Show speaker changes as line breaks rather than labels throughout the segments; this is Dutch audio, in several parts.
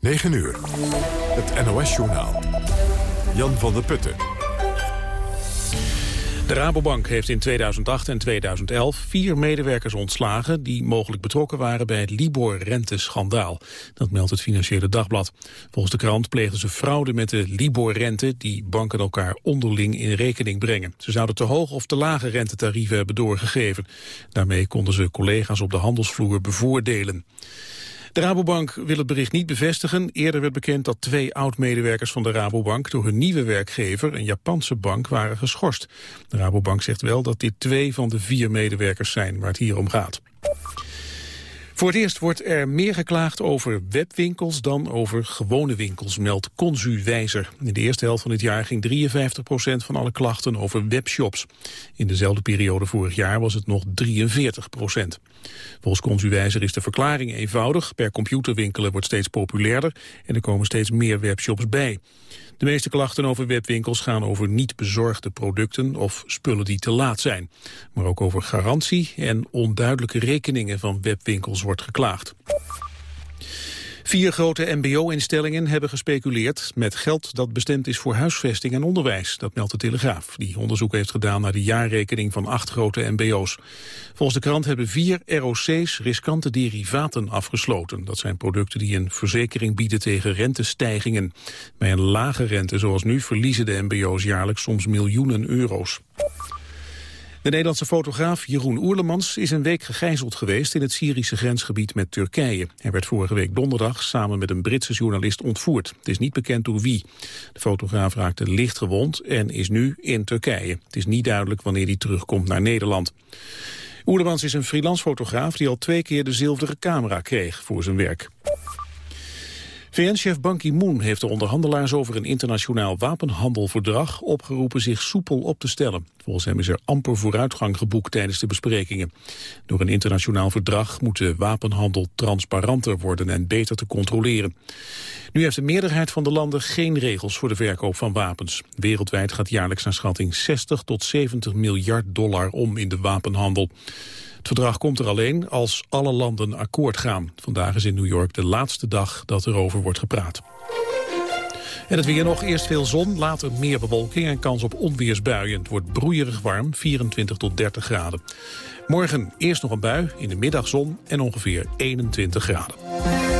9 uur. Het NOS-journaal. Jan van der Putten.
De Rabobank heeft in 2008 en 2011 vier medewerkers ontslagen... die mogelijk betrokken waren bij het Libor-renteschandaal. Dat meldt het Financiële Dagblad. Volgens de krant pleegden ze fraude met de Libor-rente... die banken elkaar onderling in rekening brengen. Ze zouden te hoog of te lage rentetarieven hebben doorgegeven. Daarmee konden ze collega's op de handelsvloer bevoordelen. De Rabobank wil het bericht niet bevestigen. Eerder werd bekend dat twee oud-medewerkers van de Rabobank... door hun nieuwe werkgever, een Japanse bank, waren geschorst. De Rabobank zegt wel dat dit twee van de vier medewerkers zijn waar het hier om gaat. Voor het eerst wordt er meer geklaagd over webwinkels dan over gewone winkels, meldt Consuwijzer. In de eerste helft van dit jaar ging 53% van alle klachten over webshops. In dezelfde periode vorig jaar was het nog 43% Volgens Consuwijzer is de verklaring eenvoudig. Per computerwinkelen wordt steeds populairder en er komen steeds meer webshops bij. De meeste klachten over webwinkels gaan over niet bezorgde producten of spullen die te laat zijn. Maar ook over garantie en onduidelijke rekeningen van webwinkels wordt geklaagd. Vier grote mbo-instellingen hebben gespeculeerd met geld dat bestemd is voor huisvesting en onderwijs. Dat meldt de Telegraaf, die onderzoek heeft gedaan naar de jaarrekening van acht grote mbo's. Volgens de krant hebben vier ROC's riskante derivaten afgesloten. Dat zijn producten die een verzekering bieden tegen rentestijgingen. Bij een lage rente zoals nu verliezen de mbo's jaarlijks soms miljoenen euro's. De Nederlandse fotograaf Jeroen Oerlemans is een week gegijzeld geweest in het Syrische grensgebied met Turkije. Hij werd vorige week donderdag samen met een Britse journalist ontvoerd. Het is niet bekend door wie. De fotograaf raakte licht gewond en is nu in Turkije. Het is niet duidelijk wanneer hij terugkomt naar Nederland. Oerlemans is een freelance fotograaf die al twee keer de zilveren camera kreeg voor zijn werk. VN-chef Ban Ki-moon heeft de onderhandelaars over een internationaal wapenhandelverdrag opgeroepen zich soepel op te stellen. Volgens hem is er amper vooruitgang geboekt tijdens de besprekingen. Door een internationaal verdrag moet de wapenhandel transparanter worden en beter te controleren. Nu heeft de meerderheid van de landen geen regels voor de verkoop van wapens. Wereldwijd gaat jaarlijks naar schatting 60 tot 70 miljard dollar om in de wapenhandel. Het verdrag komt er alleen als alle landen akkoord gaan. Vandaag is in New York de laatste dag dat erover wordt gepraat. En het weer nog, eerst veel zon, later meer bewolking en kans op onweersbuien. Het wordt broeierig warm, 24 tot 30 graden. Morgen eerst nog een bui, in de middag zon en ongeveer 21 graden.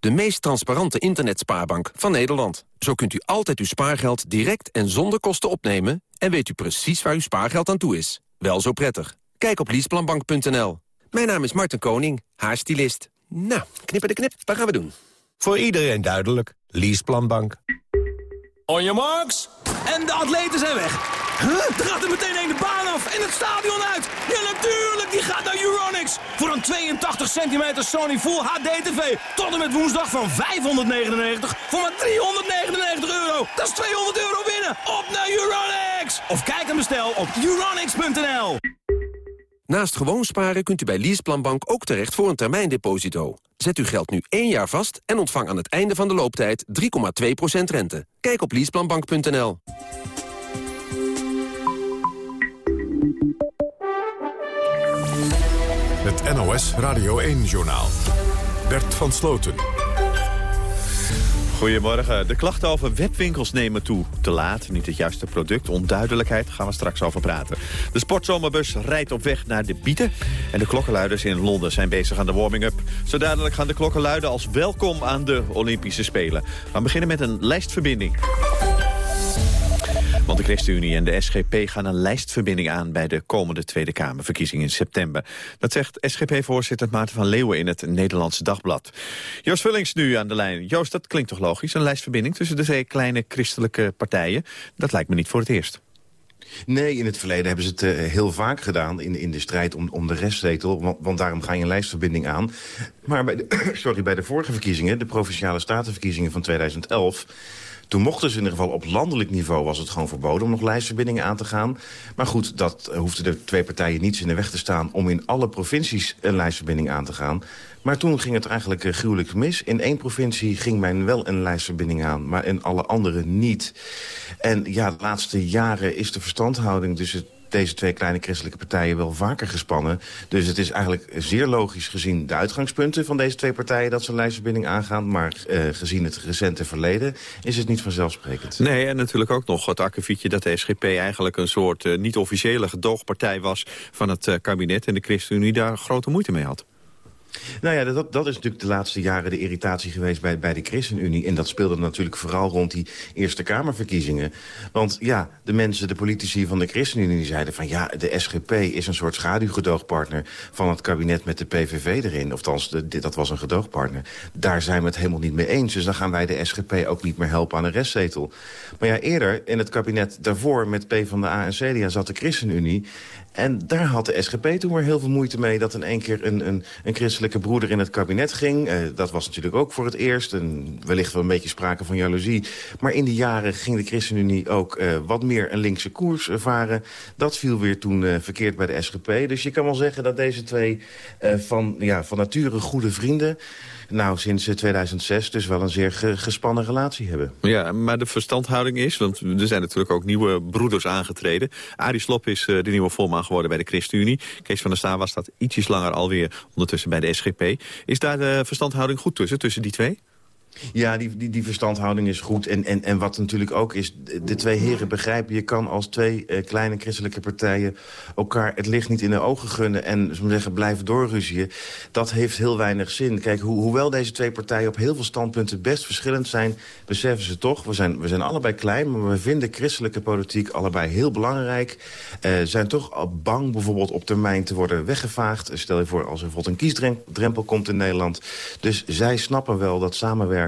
De meest transparante internetspaarbank van Nederland. Zo kunt u altijd uw spaargeld direct en zonder kosten opnemen... en weet u precies waar uw spaargeld aan toe is. Wel zo prettig. Kijk op leaseplanbank.nl. Mijn naam is Martin Koning, haar stylist. Nou, knippen de knip, wat gaan we doen?
Voor iedereen duidelijk. Leaseplanbank.
On your marks. En de atleten zijn weg. Huh? Er gaat er meteen een de baan af en het stadion uit. Ja, natuurlijk, die gaat naar Euronics. Voor een 82 centimeter Sony Full HD TV. Tot en met woensdag van 599 voor maar 399 euro. Dat is 200 euro winnen. Op naar Euronics. Of kijk en bestel op euronics.nl.
Naast gewoon sparen kunt u bij Leaseplanbank ook terecht voor een termijndeposito. Zet uw geld nu één jaar vast en ontvang aan het einde van de looptijd 3,2% rente. Kijk op leaseplanbank.nl.
Het NOS Radio 1-journaal. Bert van Sloten.
Goedemorgen. De klachten over webwinkels nemen toe. Te laat, niet het juiste product, onduidelijkheid, gaan we straks over praten. De sportzomerbus rijdt op weg naar de Bieten. En de klokkenluiders in Londen zijn bezig aan de warming-up. Zo dadelijk gaan de klokken luiden als welkom aan de Olympische Spelen. We beginnen met een lijstverbinding. Want de ChristenUnie en de SGP gaan een lijstverbinding aan... bij de komende Tweede Kamerverkiezingen in september. Dat zegt SGP-voorzitter Maarten van Leeuwen in het Nederlandse Dagblad. Joost Vullings nu aan de lijn. Joost, dat klinkt toch logisch? Een lijstverbinding tussen de twee kleine christelijke partijen? Dat lijkt me niet voor het eerst.
Nee, in het verleden hebben ze het uh, heel vaak gedaan in, in de strijd om, om de restzetel. Want, daarom ga je een lijstverbinding aan. Maar bij sorry, bij de vorige verkiezingen, de Provinciale Statenverkiezingen van 2011... Toen mochten ze in ieder geval op landelijk niveau was het gewoon verboden om nog lijstverbindingen aan te gaan. Maar goed, dat uh, hoefden de twee partijen niets in de weg te staan om in alle provincies een lijstverbinding aan te gaan. Maar toen ging het eigenlijk uh, gruwelijk mis. In één provincie ging men wel een lijstverbinding aan, maar in alle andere niet. En ja, de laatste jaren is de verstandhouding tussen deze twee kleine christelijke partijen wel vaker gespannen. Dus het is eigenlijk zeer logisch gezien de uitgangspunten van deze twee partijen... dat ze een lijstverbinding aangaan. Maar uh, gezien het recente verleden is het niet vanzelfsprekend.
Nee, en natuurlijk ook nog het akkefietje dat de SGP eigenlijk een soort uh, niet-officiële gedoogpartij was... van het uh, kabinet en de ChristenUnie daar grote moeite mee had.
Nou ja, dat, dat is natuurlijk de laatste jaren de irritatie geweest bij, bij de ChristenUnie. En dat speelde natuurlijk vooral rond die Eerste Kamerverkiezingen. Want ja, de mensen, de politici van de ChristenUnie die zeiden van... ja, de SGP is een soort schaduwgedoogpartner van het kabinet met de PVV erin. Of de, dat was een gedoogpartner. Daar zijn we het helemaal niet mee eens. Dus dan gaan wij de SGP ook niet meer helpen aan een restzetel. Maar ja, eerder in het kabinet daarvoor met PvdA en CDA zat de ChristenUnie... En daar had de SGP toen maar heel veel moeite mee... dat in één keer een, een, een christelijke broeder in het kabinet ging. Uh, dat was natuurlijk ook voor het eerst. En wellicht wel een beetje sprake van jaloezie. Maar in die jaren ging de ChristenUnie ook uh, wat meer een linkse koers varen. Dat viel weer toen uh, verkeerd bij de SGP. Dus je kan wel zeggen dat deze twee van, ja, van nature goede vrienden nou sinds 2006 dus wel een zeer gespannen relatie hebben.
Ja, maar de verstandhouding is, want er zijn natuurlijk ook nieuwe broeders aangetreden. Arie Slop is uh, de nieuwe voorman geworden bij de ChristenUnie. Kees van der Staan was dat ietsjes langer alweer ondertussen bij de SGP. Is daar de verstandhouding goed tussen, tussen die twee?
Ja, die, die, die verstandhouding is goed. En, en, en wat natuurlijk ook is, de twee heren begrijpen... je kan als twee uh, kleine christelijke partijen elkaar het licht niet in de ogen gunnen... en zo zeggen, blijven doorruzien. Dat heeft heel weinig zin. Kijk, ho hoewel deze twee partijen op heel veel standpunten best verschillend zijn... beseffen ze toch, we zijn, we zijn allebei klein... maar we vinden christelijke politiek allebei heel belangrijk. Uh, zijn toch bang bijvoorbeeld op termijn te worden weggevaagd. Stel je voor als er bijvoorbeeld een kiesdrempel komt in Nederland. Dus zij snappen wel dat samenwerken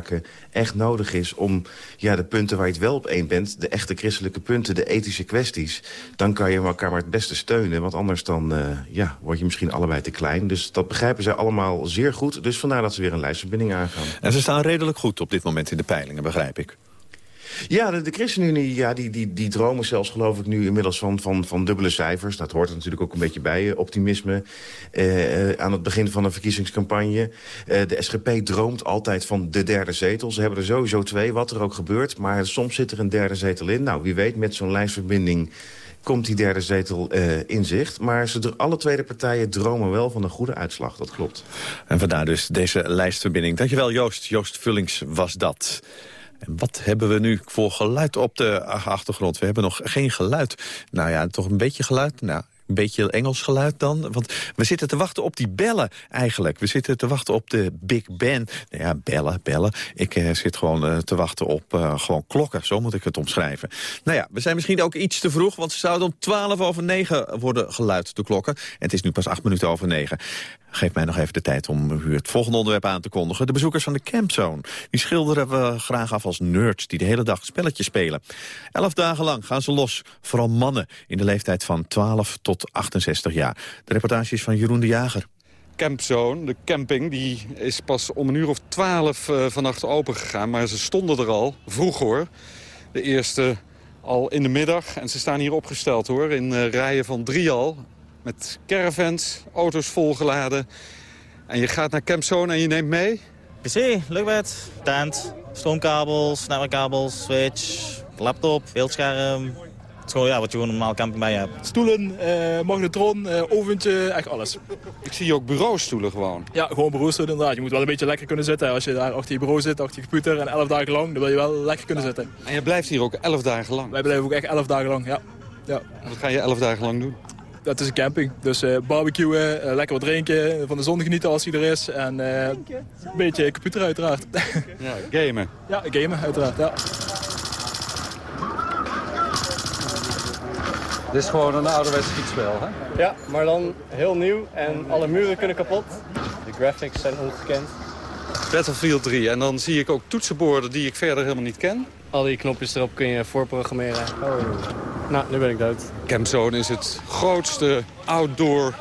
echt nodig is om ja, de punten waar je het wel op één bent... de echte christelijke punten, de ethische kwesties... dan kan je elkaar maar het beste steunen. Want anders dan uh, ja, word je misschien allebei te klein. Dus dat begrijpen zij allemaal zeer goed. Dus vandaar dat ze weer een lijstverbinding aangaan.
En ze staan redelijk goed op dit moment in de peilingen, begrijp ik.
Ja, de, de ChristenUnie ja, die, die, die dromen zelfs geloof ik nu inmiddels van, van, van dubbele cijfers. Dat hoort er natuurlijk ook een beetje bij, optimisme. Uh, aan het begin van een verkiezingscampagne. Uh, de SGP droomt altijd van de derde zetel. Ze hebben er sowieso twee, wat er ook gebeurt. Maar soms zit er een derde zetel in. Nou, wie weet met zo'n lijstverbinding komt die derde zetel uh, in zicht. Maar ze, alle tweede partijen dromen wel van een goede uitslag, dat klopt.
En vandaar dus deze lijstverbinding. Dankjewel Joost. Joost Vullings was dat. En wat hebben we nu voor geluid op de achtergrond? We hebben nog geen geluid. Nou ja, toch een beetje geluid. Nou, een beetje Engels geluid dan. Want we zitten te wachten op die bellen eigenlijk. We zitten te wachten op de Big Ben. Nou ja, bellen, bellen. Ik uh, zit gewoon uh, te wachten op uh, gewoon klokken. Zo moet ik het omschrijven. Nou ja, we zijn misschien ook iets te vroeg. Want ze zouden om 12 over 9 worden geluid, de klokken. En het is nu pas 8 minuten over 9. Geef mij nog even de tijd om u het volgende onderwerp aan te kondigen. De bezoekers van de Campzone. Die schilderen we graag af als nerds die de hele dag spelletjes spelen. Elf dagen lang gaan ze los. Vooral mannen in de leeftijd van 12 tot 68 jaar. De reportage is van Jeroen de Jager.
Campzone, de camping, die is pas om een uur of twaalf uh, vannacht open gegaan. Maar ze stonden er al, vroeg hoor. De eerste al in de middag. En ze staan hier opgesteld hoor, in uh, rijen van drie al. Met caravans, auto's volgeladen. En je gaat naar Campzone en je neemt mee?
PC, luchtbed, tent, stroomkabels, netwerkkabels, switch, laptop, beeldscherm. Het is gewoon ja, wat je gewoon normaal camping bij hebt.
Stoelen, uh, magnetron, uh, oventje, echt alles.
Ik zie ook bureaustoelen gewoon.
Ja, gewoon bureaustoelen inderdaad. Je moet wel een beetje lekker kunnen zitten. Als je daar achter je bureau zit, achter je computer en elf dagen lang, dan wil je wel lekker kunnen zitten.
En je blijft hier ook elf dagen lang?
Wij blijven ook echt elf dagen lang, ja. ja.
En wat ga je elf dagen lang doen?
Dat is een camping. Dus uh, barbecuen, uh, lekker wat drinken, van de zon genieten als hij er is. En uh, een beetje computer uiteraard.
Ja, gamen.
Ja, gamen uiteraard, ja.
Dit is gewoon een ouderwets fietsspel, hè?
Ja, maar dan heel nieuw en alle muren kunnen kapot. De graphics zijn ongekend.
Battlefield 3. En dan zie ik ook toetsenborden die ik verder helemaal niet ken.
Al die knopjes erop kun je voorprogrammeren. Oh. Nou, nu ben ik dood.
Campzone is het grootste outdoor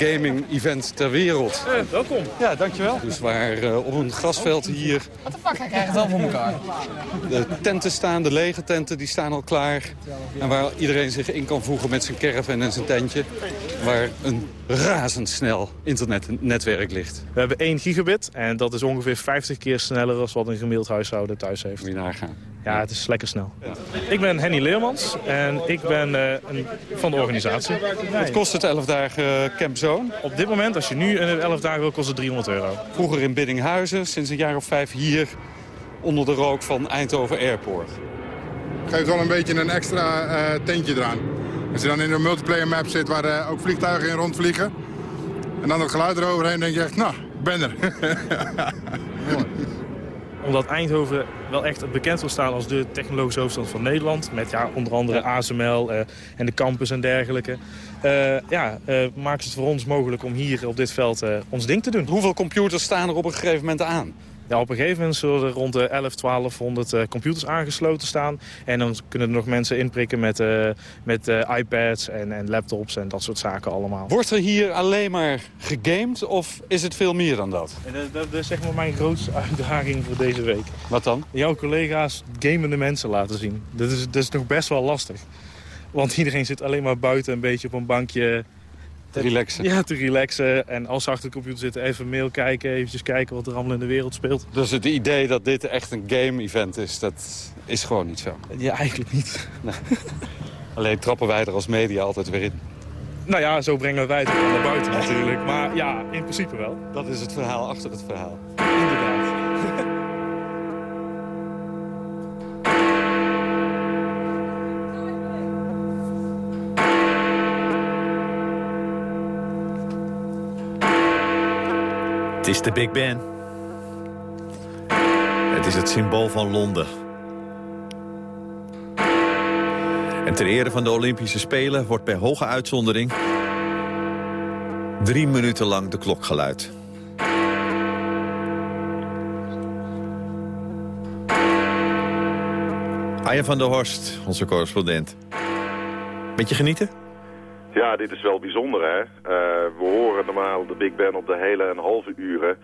gaming event ter wereld.
Eh, welkom.
Ja, dankjewel. Dus waar uh, op een grasveld hier...
Wat de fuck, hij krijgt het wel voor elkaar.
De tenten staan, de lege tenten, die staan al klaar. En waar iedereen zich in kan voegen met zijn caravan en zijn tentje. Waar een razendsnel internetnetwerk ligt.
We hebben 1 gigabit en dat is ongeveer 50 keer sneller dan wat een gemiddeld huishouden thuis heeft.
Moet je nagaan.
Ja, het is lekker snel. Ja. Ik ben Henny Leermans en ik ben uh, een, van de organisatie.
Wat kost het 11 dagen uh, Camp Zone?
Op dit moment, als je nu een 11 dagen wil, kost het 300 euro.
Vroeger in Biddinghuizen, sinds een jaar of vijf hier onder de rook van Eindhoven Airport.
Geeft wel een beetje een extra uh, tentje eraan. Als je dan in een multiplayer map zit waar ook vliegtuigen in rondvliegen... en dan het geluid eroverheen, denk je echt, nou, ik ben er.
omdat Eindhoven wel echt bekend wil staan als de technologische hoofdstad van Nederland. Met ja, onder andere ASML uh, en de campus en dergelijke. Uh, ja, uh, maakt het voor ons mogelijk om hier op dit veld ons ding te doen.
Hoeveel computers staan er op een gegeven moment aan?
Ja, op een gegeven moment zullen er rond de 11, 1200 uh, computers aangesloten staan. En dan kunnen er nog mensen inprikken met, uh, met uh, iPads en, en laptops en dat soort zaken allemaal.
Wordt er hier alleen maar gegamed of is het veel meer dan dat?
Dat, dat, dat is zeg maar mijn grootste uitdaging voor deze week.
Wat dan?
Jouw collega's gamende mensen laten zien. Dat is, dat is nog best wel lastig. Want iedereen zit alleen maar buiten een beetje op een bankje
te relaxen.
Ja, te relaxen. En als ze achter de computer zitten, even mail kijken. Eventjes kijken wat er allemaal in de wereld speelt.
Dus het idee dat dit echt een game-event is, dat is gewoon niet zo?
Ja, eigenlijk niet. Nee.
Alleen trappen wij er als media altijd weer in.
Nou ja, zo brengen wij het naar buiten natuurlijk. Maar ja, in principe wel.
Dat is het verhaal achter het verhaal.
Inderdaad.
Is de Big Ben. Het is het symbool van Londen. En ter ere van de Olympische Spelen wordt bij hoge uitzondering... drie minuten lang de klok geluid. Arjen van der Horst, onze correspondent. Beetje genieten?
Ja, dit is wel bijzonder, hè. Uh, we horen normaal de Big Ben op de hele en halve uren.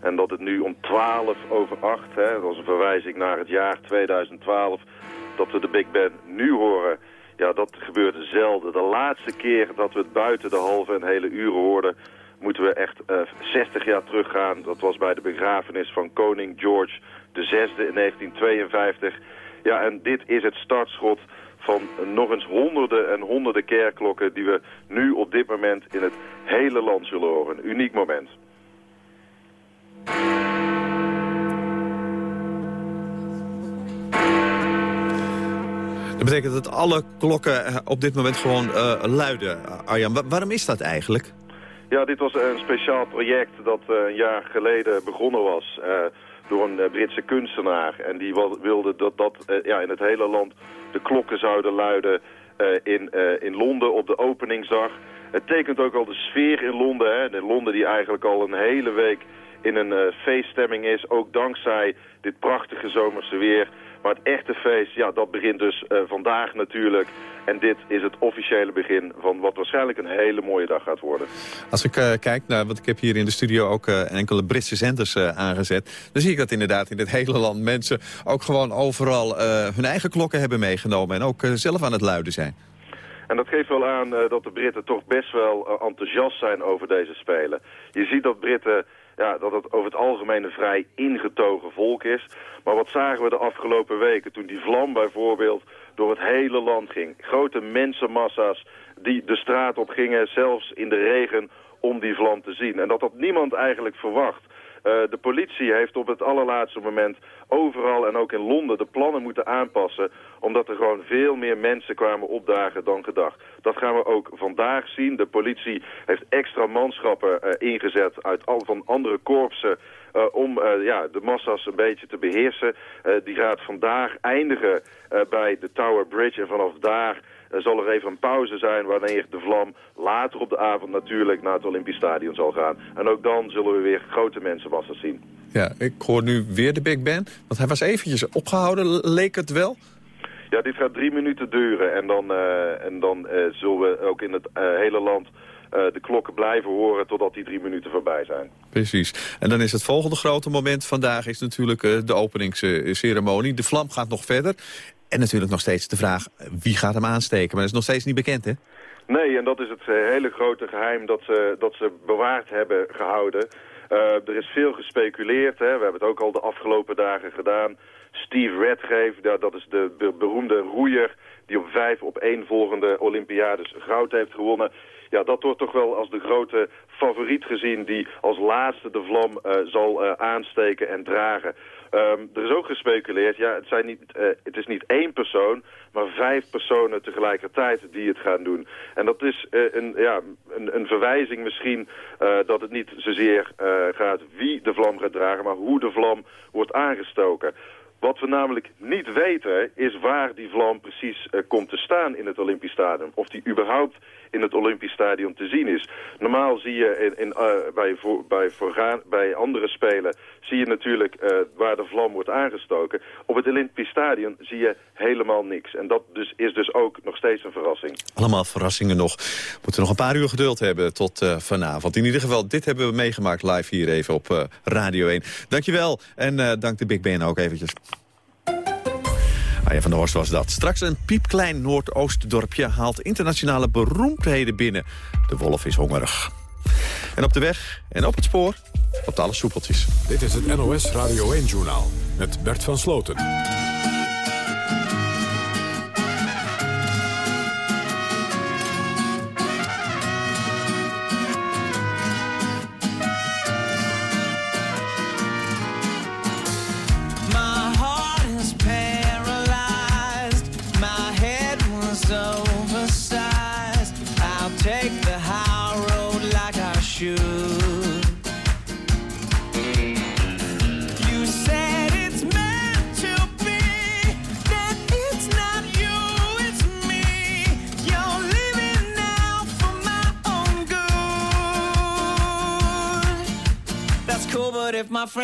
En dat het nu om 12 over 8, hè, dat is een verwijzing naar het jaar 2012... dat we de Big Ben nu horen, ja, dat gebeurt zelden. De laatste keer dat we het buiten de halve en hele uren hoorden... moeten we echt uh, 60 jaar teruggaan. Dat was bij de begrafenis van koning George VI in 1952. Ja, en dit is het startschot van nog eens honderden en honderden kerkklokken... die we nu op dit moment in het hele land zullen horen. Een uniek moment.
Dat betekent dat alle klokken op dit moment gewoon uh, luiden. Arjan, Wa waarom is dat eigenlijk?
Ja, dit was een speciaal project dat uh, een jaar geleden begonnen was... Uh, door een Britse kunstenaar. En die wilde dat, dat ja, in het hele land de klokken zouden luiden uh, in, in Londen op de openingsdag. Het tekent ook al de sfeer in Londen. Hè? De Londen die eigenlijk al een hele week in een feeststemming is. Ook dankzij dit prachtige zomerse weer. Maar het echte feest, ja, dat begint dus uh, vandaag natuurlijk. En dit is het officiële begin van wat waarschijnlijk een hele mooie dag gaat worden.
Als ik uh, kijk naar, wat ik heb hier in de studio ook uh, enkele Britse zenders aangezet... dan zie ik dat inderdaad in het hele land mensen ook gewoon overal hun eigen klokken hebben meegenomen... en ook zelf aan het luiden zijn.
En dat geeft wel aan dat de Britten toch best wel enthousiast zijn over deze Spelen. Je ziet dat Britten ja, dat het over het algemeen een vrij ingetogen volk is. Maar wat zagen we de afgelopen weken toen die vlam bijvoorbeeld door het hele land ging. Grote mensenmassa's die de straat op gingen, zelfs in de regen, om die vlam te zien. En dat had niemand eigenlijk verwacht. Uh, de politie heeft op het allerlaatste moment overal en ook in Londen de plannen moeten aanpassen... omdat er gewoon veel meer mensen kwamen opdagen dan gedacht. Dat gaan we ook vandaag zien. De politie heeft extra manschappen uh, ingezet uit al van andere korpsen... Uh, om ja, de massa's een beetje te beheersen. Die gaat vandaag eindigen bij de Tower Bridge en vanaf daar eh, zal er even een pauze zijn wanneer de vlam later op de avond natuurlijk naar het Olympisch Stadion zal gaan. En ook dan zullen we weer grote mensenmassa's zien.
Ja, ik hoor nu weer de Big Ben. Want hij was eventjes opgehouden, leek het wel.
Ja, dit gaat drie minuten duren en dan, uh, en dan uh, zullen we ook in het uh, hele land de klokken blijven horen totdat die drie minuten voorbij zijn.
Precies. En dan is het volgende grote moment vandaag is natuurlijk de openingsceremonie. De vlam gaat nog verder. En natuurlijk nog steeds de vraag wie gaat hem aansteken. Maar dat is nog steeds niet bekend, hè?
Nee, en dat is het hele grote geheim dat ze, dat ze bewaard hebben gehouden. er is veel gespeculeerd. Hè. We hebben het ook al de afgelopen dagen gedaan. Steve Redgrave, ja, dat is de beroemde roeier die op vijf op één volgende Olympiades goud heeft gewonnen. Ja, dat wordt toch wel als de grote favoriet gezien die als laatste de vlam uh, zal aansteken en dragen. Um, er is ook gespeculeerd, ja, het, zijn niet, uh, het is niet één persoon, maar vijf personen tegelijkertijd die het gaan doen. En dat is een, ja, een, een verwijzing misschien dat het niet zozeer gaat wie de vlam gaat dragen, maar hoe de vlam wordt aangestoken. Wat we namelijk niet weten is waar die vlam precies uh, komt te staan in het Olympisch Stadion. Of die überhaupt in het Olympisch Stadion te zien is. Normaal zie je in, in, uh, bij, bij, bij andere spelen zie je natuurlijk uh, waar de vlam wordt aangestoken. Op het Olympisch Stadion zie je helemaal niks. En dat dus, is dus ook nog steeds een verrassing.
Allemaal verrassingen nog. We moeten nog een paar uur geduld hebben tot vanavond. In ieder geval, dit hebben we meegemaakt live hier even op Radio 1. Dankjewel en dank de Big Ben ook eventjes. Arjen van der Horst was dat. Straks een piepklein Noordoostdorpje haalt internationale beroemdheden binnen. De wolf is hongerig. En op de weg en op het spoor, op alle soepeltjes.
Dit is het NOS Radio 1-journaal met Bert van Sloten.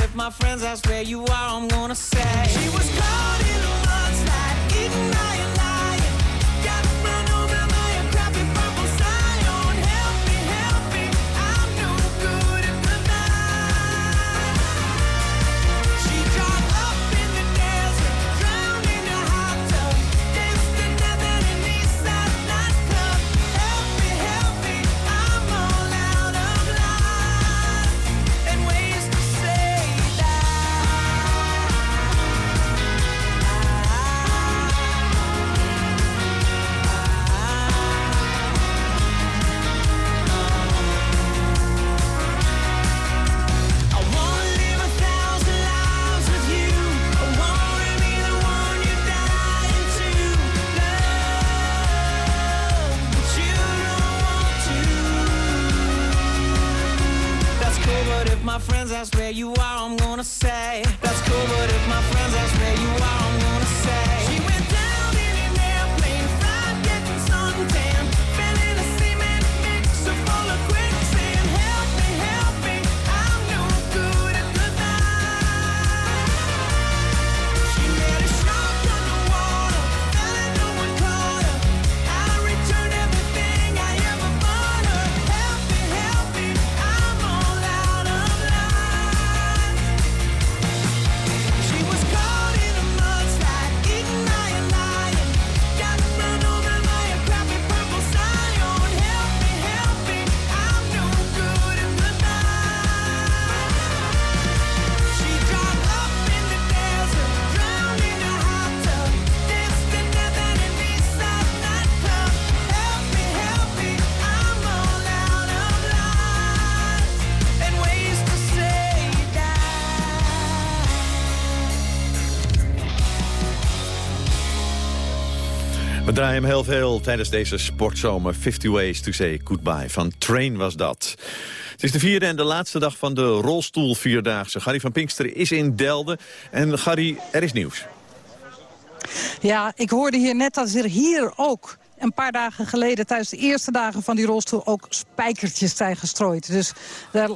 If my friends ask where you are, I'm gonna say she went down.
Draaien hem heel veel tijdens deze sportzomer. 50 Ways to Say Goodbye. Van Train was dat. Het is de vierde en de laatste dag van de rolstoelvierdaagse. Gary van Pinkster is in Delden. En Gary, er is nieuws.
Ja, ik hoorde hier net dat er hier ook een paar dagen geleden tijdens de eerste dagen van die rolstoel ook spijkertjes zijn gestrooid. Dus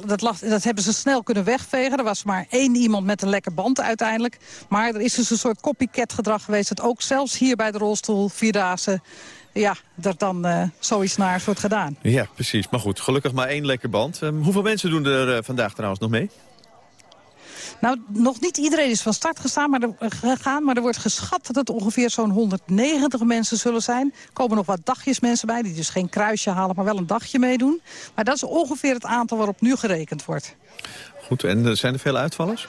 dat, lag, dat hebben ze snel kunnen wegvegen. Er was maar één iemand met een lekke band uiteindelijk. Maar er is dus een soort copycat gedrag geweest... dat ook zelfs hier bij de rolstoel Vierdaagse ja, dat dan uh, zoiets naar wordt gedaan.
Ja, precies. Maar goed, gelukkig maar één lekker band. Um, hoeveel mensen doen er uh, vandaag trouwens nog mee?
Nou, nog niet iedereen is van start gestaan, maar er, gegaan. Maar er wordt geschat dat het ongeveer zo'n 190 mensen zullen zijn. Er komen nog wat dagjes mensen bij, die dus geen kruisje halen, maar wel een dagje meedoen. Maar dat is ongeveer het aantal waarop nu gerekend wordt.
Goed, en zijn er veel uitvallers?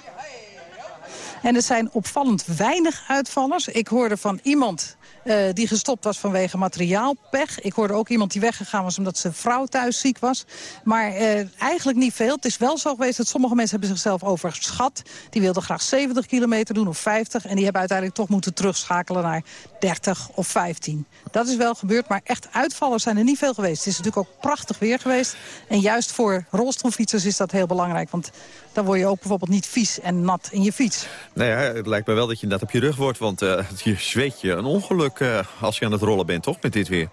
En er zijn opvallend weinig uitvallers. Ik hoorde van iemand uh, die gestopt was vanwege materiaalpech. Ik hoorde ook iemand die weggegaan was omdat zijn vrouw thuis ziek was. Maar uh, eigenlijk niet veel. Het is wel zo geweest dat sommige mensen hebben zichzelf overschat. Die wilden graag 70 kilometer doen of 50. En die hebben uiteindelijk toch moeten terugschakelen naar 30 of 15. Dat is wel gebeurd, maar echt uitvallers zijn er niet veel geweest. Het is natuurlijk ook prachtig weer geweest. En juist voor rolstoelfietsers is dat heel belangrijk. Want dan word je ook bijvoorbeeld niet vies en nat in je fiets.
Nou ja, het lijkt me wel dat je net op je rug wordt. Want uh, je zweet je een ongeluk uh, als je aan het rollen bent, toch, met dit weer?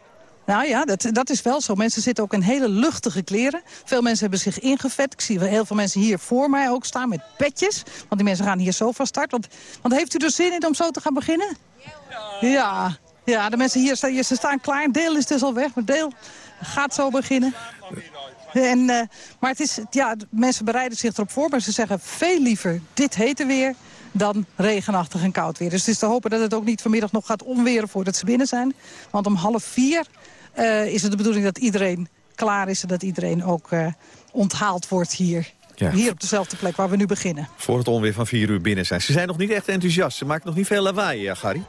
Nou ja, dat, dat is wel zo. Mensen zitten ook in hele luchtige kleren. Veel mensen hebben zich ingevet. Ik zie heel veel mensen hier voor mij ook staan met petjes. Want die mensen gaan hier zo van start. Want, want heeft u er zin in om zo te gaan beginnen? Ja, ja de mensen hier staan, ze staan klaar. Deel is dus al weg, maar Deel gaat zo beginnen. En, uh, maar het is, ja, mensen bereiden zich erop voor, maar ze zeggen veel liever dit hete weer dan regenachtig en koud weer. Dus het is te hopen dat het ook niet vanmiddag nog gaat omweren voordat ze binnen zijn. Want om half vier is het de bedoeling dat iedereen klaar is... en dat iedereen ook uh, onthaald wordt hier. Ja. Hier op dezelfde plek waar we nu beginnen.
Voor het onweer van vier uur binnen zijn. Ze zijn nog niet echt enthousiast. Ze maken nog niet veel lawaai, ja, Gary.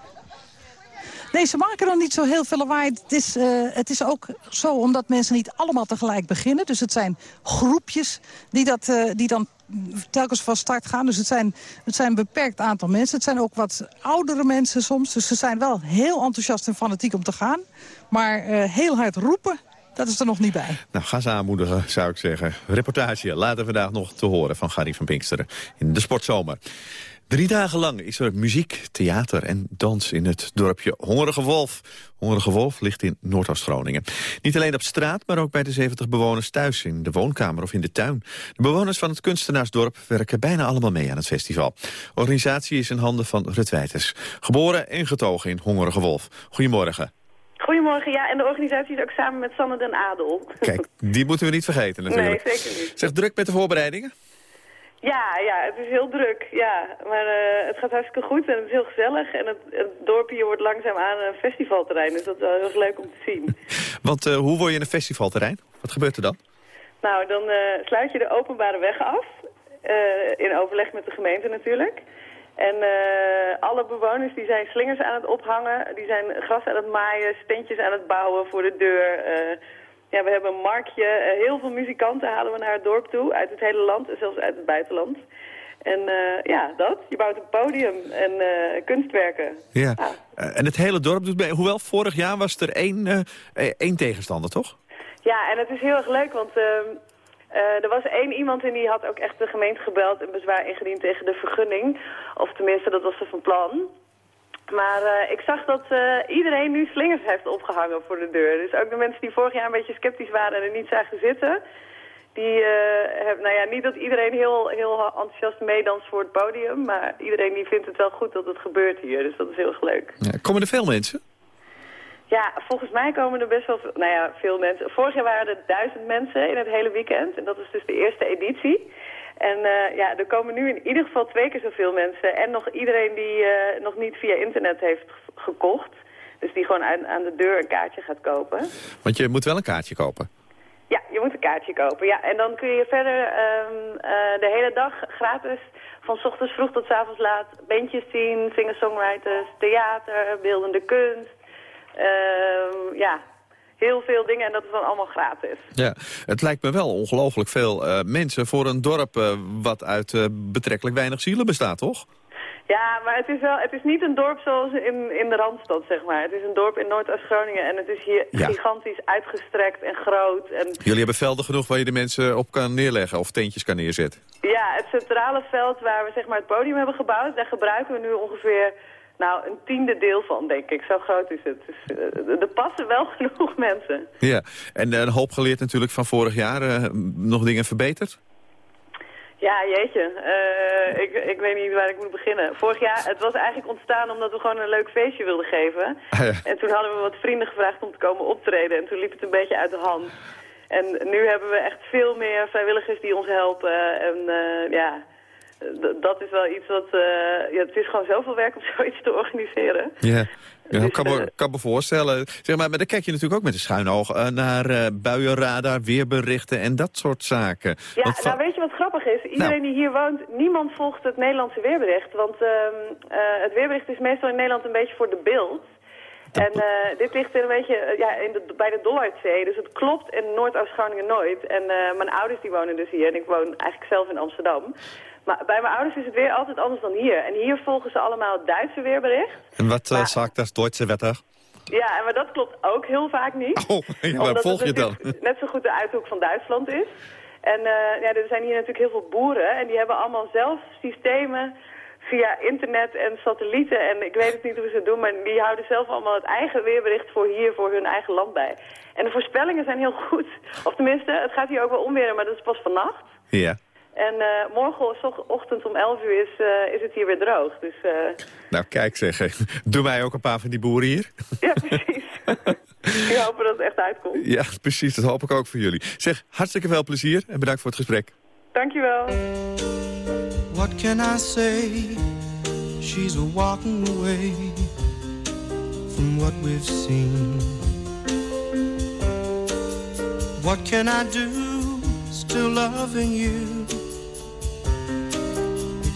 Nee, ze maken nog niet zo heel veel lawaai. Het is, uh, het is ook zo omdat mensen niet allemaal tegelijk beginnen. Dus het zijn groepjes die, dat, uh, die dan telkens van start gaan. Dus het zijn, het zijn een beperkt aantal mensen. Het zijn ook wat oudere mensen soms. Dus ze zijn wel heel enthousiast en fanatiek om te gaan. Maar uh, heel hard roepen, dat is er nog niet bij.
Nou, ga ze aanmoedigen, zou ik zeggen. Reportage later vandaag nog te horen van Gary van Pinksteren in de Sportzomer. Drie dagen lang is er muziek, theater en dans in het dorpje Hongerige Wolf. Hongerige Wolf ligt in Noordoost-Groningen. Niet alleen op straat, maar ook bij de 70 bewoners thuis... in de woonkamer of in de tuin. De bewoners van het kunstenaarsdorp werken bijna allemaal mee aan het festival. Organisatie is in handen van Rut Wijters. Geboren en getogen in Hongerige Wolf. Goedemorgen.
Goedemorgen, ja, en de organisatie is ook samen met Sanne den Adel.
Kijk, die moeten we niet vergeten natuurlijk.
Nee, zeker niet.
Zeg, druk met de voorbereidingen?
Ja, ja, het is heel druk, ja. Maar uh, het gaat hartstikke goed en het is heel gezellig. En het, het dorpje hier wordt langzaam aan een festivalterrein, dus dat is wel heel leuk om te zien.
Want uh, hoe word je een festivalterrein? Wat gebeurt er dan?
Nou, dan uh, sluit je de openbare weg af, in overleg met de gemeente natuurlijk. En alle bewoners die zijn slingers aan het ophangen, die zijn gras aan het maaien, steentjes aan het bouwen voor de deur... Ja, we hebben een marktje. Uh, heel veel muzikanten halen we naar het dorp toe. Uit het hele land en zelfs uit het buitenland. En uh, ja, dat. Je bouwt een podium en uh, kunstwerken.
Ja. Ah. en het hele dorp doet mee. Hoewel, vorig jaar was er één, één tegenstander, toch?
Ja, en het is heel erg leuk, want ehm, er was één iemand en die had ook echt de gemeente gebeld... en bezwaar ingediend tegen de vergunning. Of tenminste, dat was ze van plan. Maar uh, ik zag dat uh, iedereen nu slingers heeft opgehangen voor de deur. Dus ook de mensen die vorig jaar een beetje sceptisch waren en er niet zagen zitten... Die uh, hebben, nou ja, niet dat iedereen heel, heel enthousiast meedanst voor het podium... maar iedereen die vindt het wel goed dat het gebeurt hier. Dus dat is heel erg leuk.
Ja, komen er veel mensen?
Ja, volgens mij komen er best wel veel, nou ja, veel mensen. Vorig jaar waren er duizend mensen in het hele weekend. En dat is dus de eerste editie. En uh, ja, er komen nu in ieder geval twee keer zoveel mensen. En nog iedereen die uh, nog niet via internet heeft gekocht. Dus die gewoon aan, aan de deur een kaartje gaat kopen.
Want je moet wel een kaartje kopen?
Ja, je moet een kaartje kopen. Ja, en dan kun je verder um, uh, de hele dag gratis, van s ochtends vroeg tot s avonds laat, bandjes zien, singer-songwriters, theater, beeldende kunst. Uh, ja, heel veel dingen en dat is dan allemaal gratis.
Ja, het lijkt me wel ongelooflijk veel uh, mensen voor een dorp uh, wat uit uh, betrekkelijk weinig zielen bestaat, toch?
Ja, maar het is, wel, het is niet een dorp zoals in, in de Randstad, zeg maar. Het is een dorp in Noordoost-Groningen en het is hier
Ja.
gigantisch uitgestrekt en groot. En
Jullie hebben velden genoeg waar je de mensen op kan neerleggen of tentjes kan neerzetten.
ja, het centrale veld waar we zeg maar, het podium hebben gebouwd, daar gebruiken we nu ongeveer nou, een tiende deel van, denk ik. Zo groot is het. Dus, eh, er passen wel genoeg mensen.
Ja, en eh, een hoop geleerd natuurlijk van vorig jaar. eh, nog dingen verbeterd?
Ja, jeetje. Eh, ik, ik weet niet waar ik moet beginnen. Vorig jaar, het was eigenlijk ontstaan omdat we gewoon een leuk feestje wilden geven. En toen hadden we wat vrienden gevraagd om te komen optreden. En toen liep het een beetje uit de hand. En nu hebben we echt veel meer vrijwilligers die ons helpen. En eh, ja, dat is wel iets wat... eh, ja, het is gewoon zoveel werk om zoiets te organiseren.
Ja. Ja, ik kan me, kan me voorstellen. Zeg maar, maar dan kijk je natuurlijk ook met een schuin oog eh, naar eh, buienradar, weerberichten en dat soort zaken.
Ja,
Want
nou weet je wat grappig is? Iedereen die hier woont, niemand volgt het Nederlandse weerbericht. Want ehm, eh, het weerbericht is meestal in Nederland een beetje voor de beeld. En eh, dit ligt een beetje eh, ja, in de, bij de Dollardzee, dus het klopt in Noordoost-Groningen nooit. En eh, mijn ouders die wonen dus hier en ik woon eigenlijk zelf in Amsterdam. Maar bij mijn ouders is het weer altijd anders dan hier. En hier volgen ze allemaal het Duitse weerbericht.
en wat uh, sagt das Duitse Wetter?
Ja, en maar dat klopt ook heel vaak niet.
Oh, ja, waar volg je dan?
natuurlijk net zo goed de uithoek van Duitsland is. En eh, ja, er zijn hier natuurlijk heel veel boeren en die hebben allemaal zelf systemen via internet en satellieten. En ik weet het niet hoe ze het doen, maar die houden zelf allemaal het eigen weerbericht voor hier, voor hun eigen land bij. En de voorspellingen zijn heel goed. Of tenminste, het gaat hier ook wel omweren, maar dat is pas vannacht.
Ja.
En uh, morgenochtend om 11 uur is, uh, is het hier weer droog. Dus, uh...
Nou, kijk zeg. Doe mij ook een paar van die boeren hier.
Ja, precies. Ik hoop dat het echt uitkomt.
Ja, precies. Dat hoop ik ook voor jullie. Zeg, hartstikke veel plezier en bedankt voor het gesprek.
Dankjewel.
What can I say? She's a walking away from what we've seen. What can I do? Still loving you.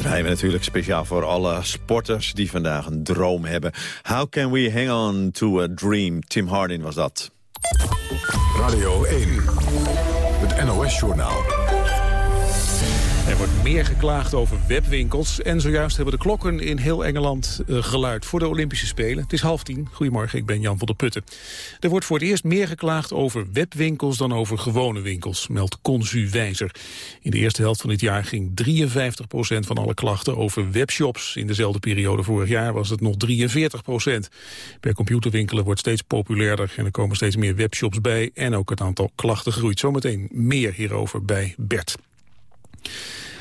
Draaien we natuurlijk speciaal voor alle sporters die vandaag een droom hebben. How can we hang on to a dream? Tim Hardin was dat.
Radio 1, het NOS-journaal.
Wordt meer geklaagd over webwinkels. En zojuist hebben de klokken in heel Engeland uh, geluid voor de Olympische Spelen. Het is half tien. Goedemorgen, ik ben Jan van der Putten. Er wordt voor het eerst meer geklaagd over webwinkels dan over gewone winkels, meldt Consuwijzer. In de eerste helft van dit jaar ging 53% van alle klachten over webshops. In dezelfde periode vorig jaar was het nog 43% Per computerwinkelen wordt steeds populairder en er komen steeds meer webshops bij. En ook het aantal klachten groeit. Zometeen meer hierover bij Bert.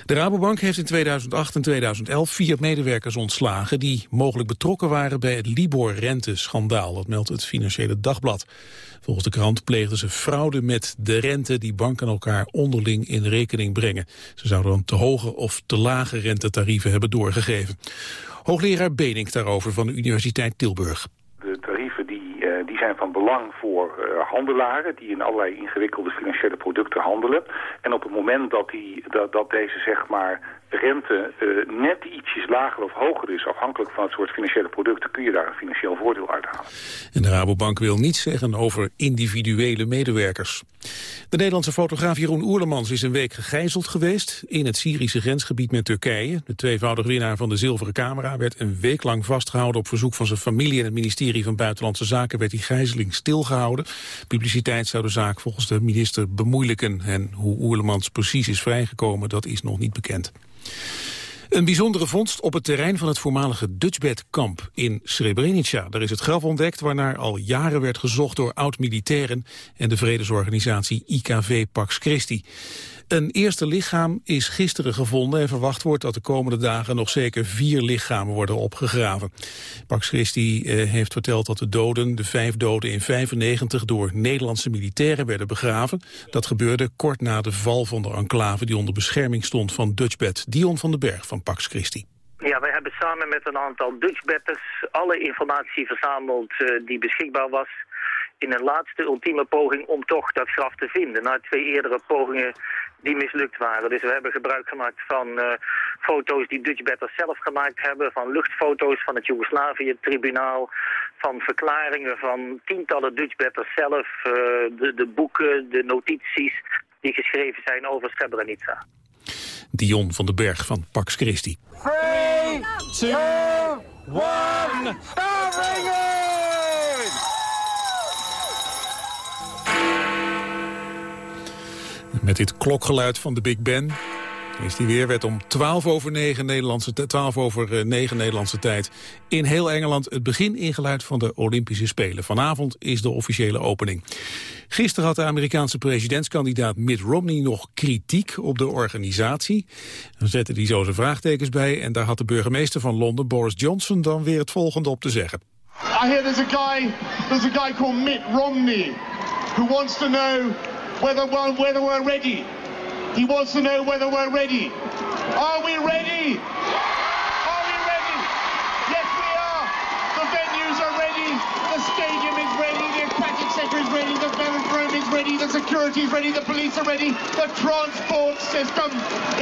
De Rabobank heeft in 2008 en 2011 vier medewerkers ontslagen... die mogelijk betrokken waren bij het Libor-renteschandaal. Dat meldt het Financiële Dagblad. Volgens de krant pleegden ze fraude met de rente... die banken elkaar onderling in rekening brengen. Ze zouden dan te hoge of te lage rentetarieven hebben doorgegeven. Hoogleraar Benink daarover van de Universiteit Tilburg.
De tarieven die, uh, die zijn van belang voor uh, handelaren die in allerlei ingewikkelde financiële producten handelen. En op het moment dat, die, dat, dat deze zeg maar rente uh, net ietsjes lager of hoger is, afhankelijk van het soort financiële producten, kun je daar een financieel voordeel uithalen.
En de Rabobank wil niets zeggen over individuele medewerkers. De Nederlandse fotograaf Jeroen Oerlemans is een week gegijzeld geweest in het Syrische grensgebied met Turkije. De tweevoudig winnaar van de zilveren camera werd een week lang vastgehouden op verzoek van zijn familie en het ministerie van Buitenlandse Zaken werd die gijzeling stilgehouden. Publiciteit zou de zaak volgens de minister bemoeilijken en hoe Oerlemans precies is vrijgekomen dat is nog niet bekend. Een bijzondere vondst op het terrein van het voormalige Dutchbed-kamp in Srebrenica. Daar is het graf ontdekt waarnaar al jaren werd gezocht door oud-militairen en de vredesorganisatie IKV Pax Christi. Een eerste lichaam is gisteren gevonden en verwacht wordt dat de komende dagen nog zeker vier lichamen worden opgegraven. Pax Christi eh, heeft verteld dat de doden, de vijf doden in 95 door Nederlandse militairen werden begraven. Dat gebeurde kort na de val van de enclave die onder bescherming stond van Dutchbed. Dion van den Berg van Pax Christi.
Ja, wij hebben samen met een aantal Dutchbetters alle informatie verzameld uh, die beschikbaar was in een laatste ultieme poging om toch dat graf te vinden. Na twee eerdere pogingen die mislukt waren. Dus we hebben gebruik gemaakt van uh, foto's die Dutchbetters zelf gemaakt hebben, van luchtfoto's van het Joegoslavië-tribunaal, van verklaringen van tientallen Dutchbetters zelf, uh, de, de boeken, de notities die geschreven zijn over Srebrenica.
Dion van den Berg van Pax Christi.
3, 2, 1,
Met dit klokgeluid van de Big Ben is die weer, werd om 12 over 9 Nederlandse, 12 over 9 Nederlandse tijd in heel Engeland het begin ingeluid van de Olympische Spelen. Vanavond is de officiële opening. Gisteren had de Amerikaanse presidentskandidaat Mitt Romney nog kritiek op de organisatie. Dan zette hij zo zijn vraagtekens bij en daar had de burgemeester van Londen, Boris Johnson, dan weer het volgende op te zeggen.
I hear there's a guy, there's a guy called Mitt Romney who wants to know whether we're, whether we're ready. He wants to know whether we're ready. Are we ready? Are we ready? Yes, we are. The venues are ready. The stadium is ready. The aquatic centre is ready. The velodrome room is ready. The security is ready. The police are ready. The transport system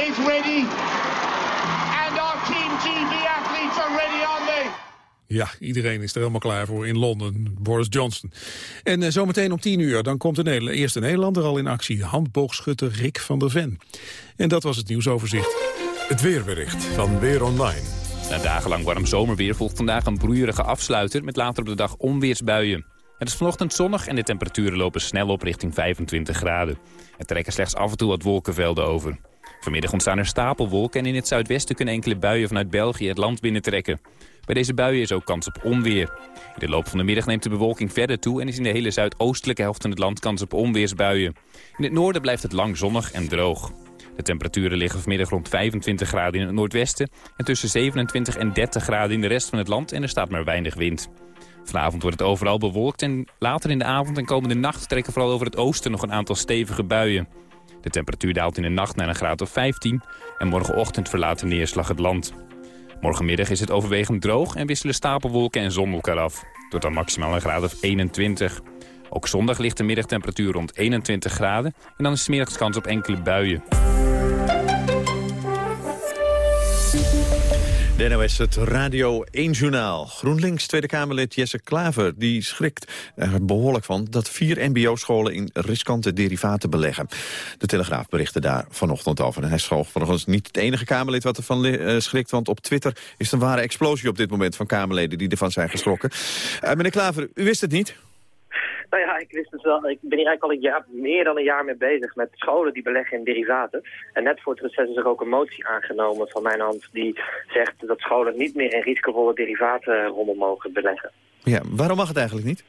is ready. And our Team GB athletes are ready, aren't they?
Ja, iedereen is er helemaal klaar voor in Londen. Boris Johnson. En uh, zometeen om tien uur, dan komt de eerste Nederlander al in actie. Handboogschutter Rick van der Ven. En dat was het nieuwsoverzicht.
Het weerbericht van Weer Online.
Na dagenlang warm zomerweer volgt vandaag een broeierige afsluiter... met later op de dag onweersbuien. Het is vanochtend zonnig en de temperaturen lopen snel op richting 25 graden. Er trekken slechts af en toe wat wolkenvelden over. Vanmiddag ontstaan er stapelwolken en in het zuidwesten kunnen enkele buien vanuit België het land binnentrekken. Bij deze buien is ook kans op onweer. In de loop van de middag neemt de bewolking verder toe... en is in de hele zuidoostelijke helft van het land kans op onweersbuien. In het noorden blijft het lang zonnig en droog. De temperaturen liggen vanmiddag rond 25 graden in het noordwesten... en tussen 27 en 30 graden in de rest van het land en er staat maar weinig wind. Vanavond wordt het overal bewolkt en later in de avond en komende nacht... trekken vooral over het oosten nog een aantal stevige buien. De temperatuur daalt in de nacht naar een graad of 15... en morgenochtend verlaat de neerslag het land. Morgenmiddag is het overwegend droog en wisselen stapelwolken en zon elkaar af. Tot dan maximaal een graad of 21. Ook zondag ligt de middagtemperatuur rond 21 graden... en dan is smiddags kans op enkele buien.
De NOS, het Radio 1 Journaal. GroenLinks Tweede Kamerlid Jesse Klaver die schrikt er behoorlijk van... dat vier mbo-scholen in riskante derivaten beleggen. De Telegraaf berichtte daar vanochtend over. En hij is volgens niet het enige Kamerlid wat ervan uh, schrikt... want op Twitter is een ware explosie op dit moment van Kamerleden... die ervan zijn geschrokken. Uh, meneer Klaver, u wist het niet?
Nou ja, ik wist het wel. Ik ben hier eigenlijk al een jaar, meer dan een jaar mee bezig met scholen die beleggen in derivaten. En net voor het reces is er ook een motie aangenomen van mijn hand die zegt dat scholen niet meer in risicovolle derivaten rommel mogen beleggen.
Ja, waarom mag het eigenlijk niet?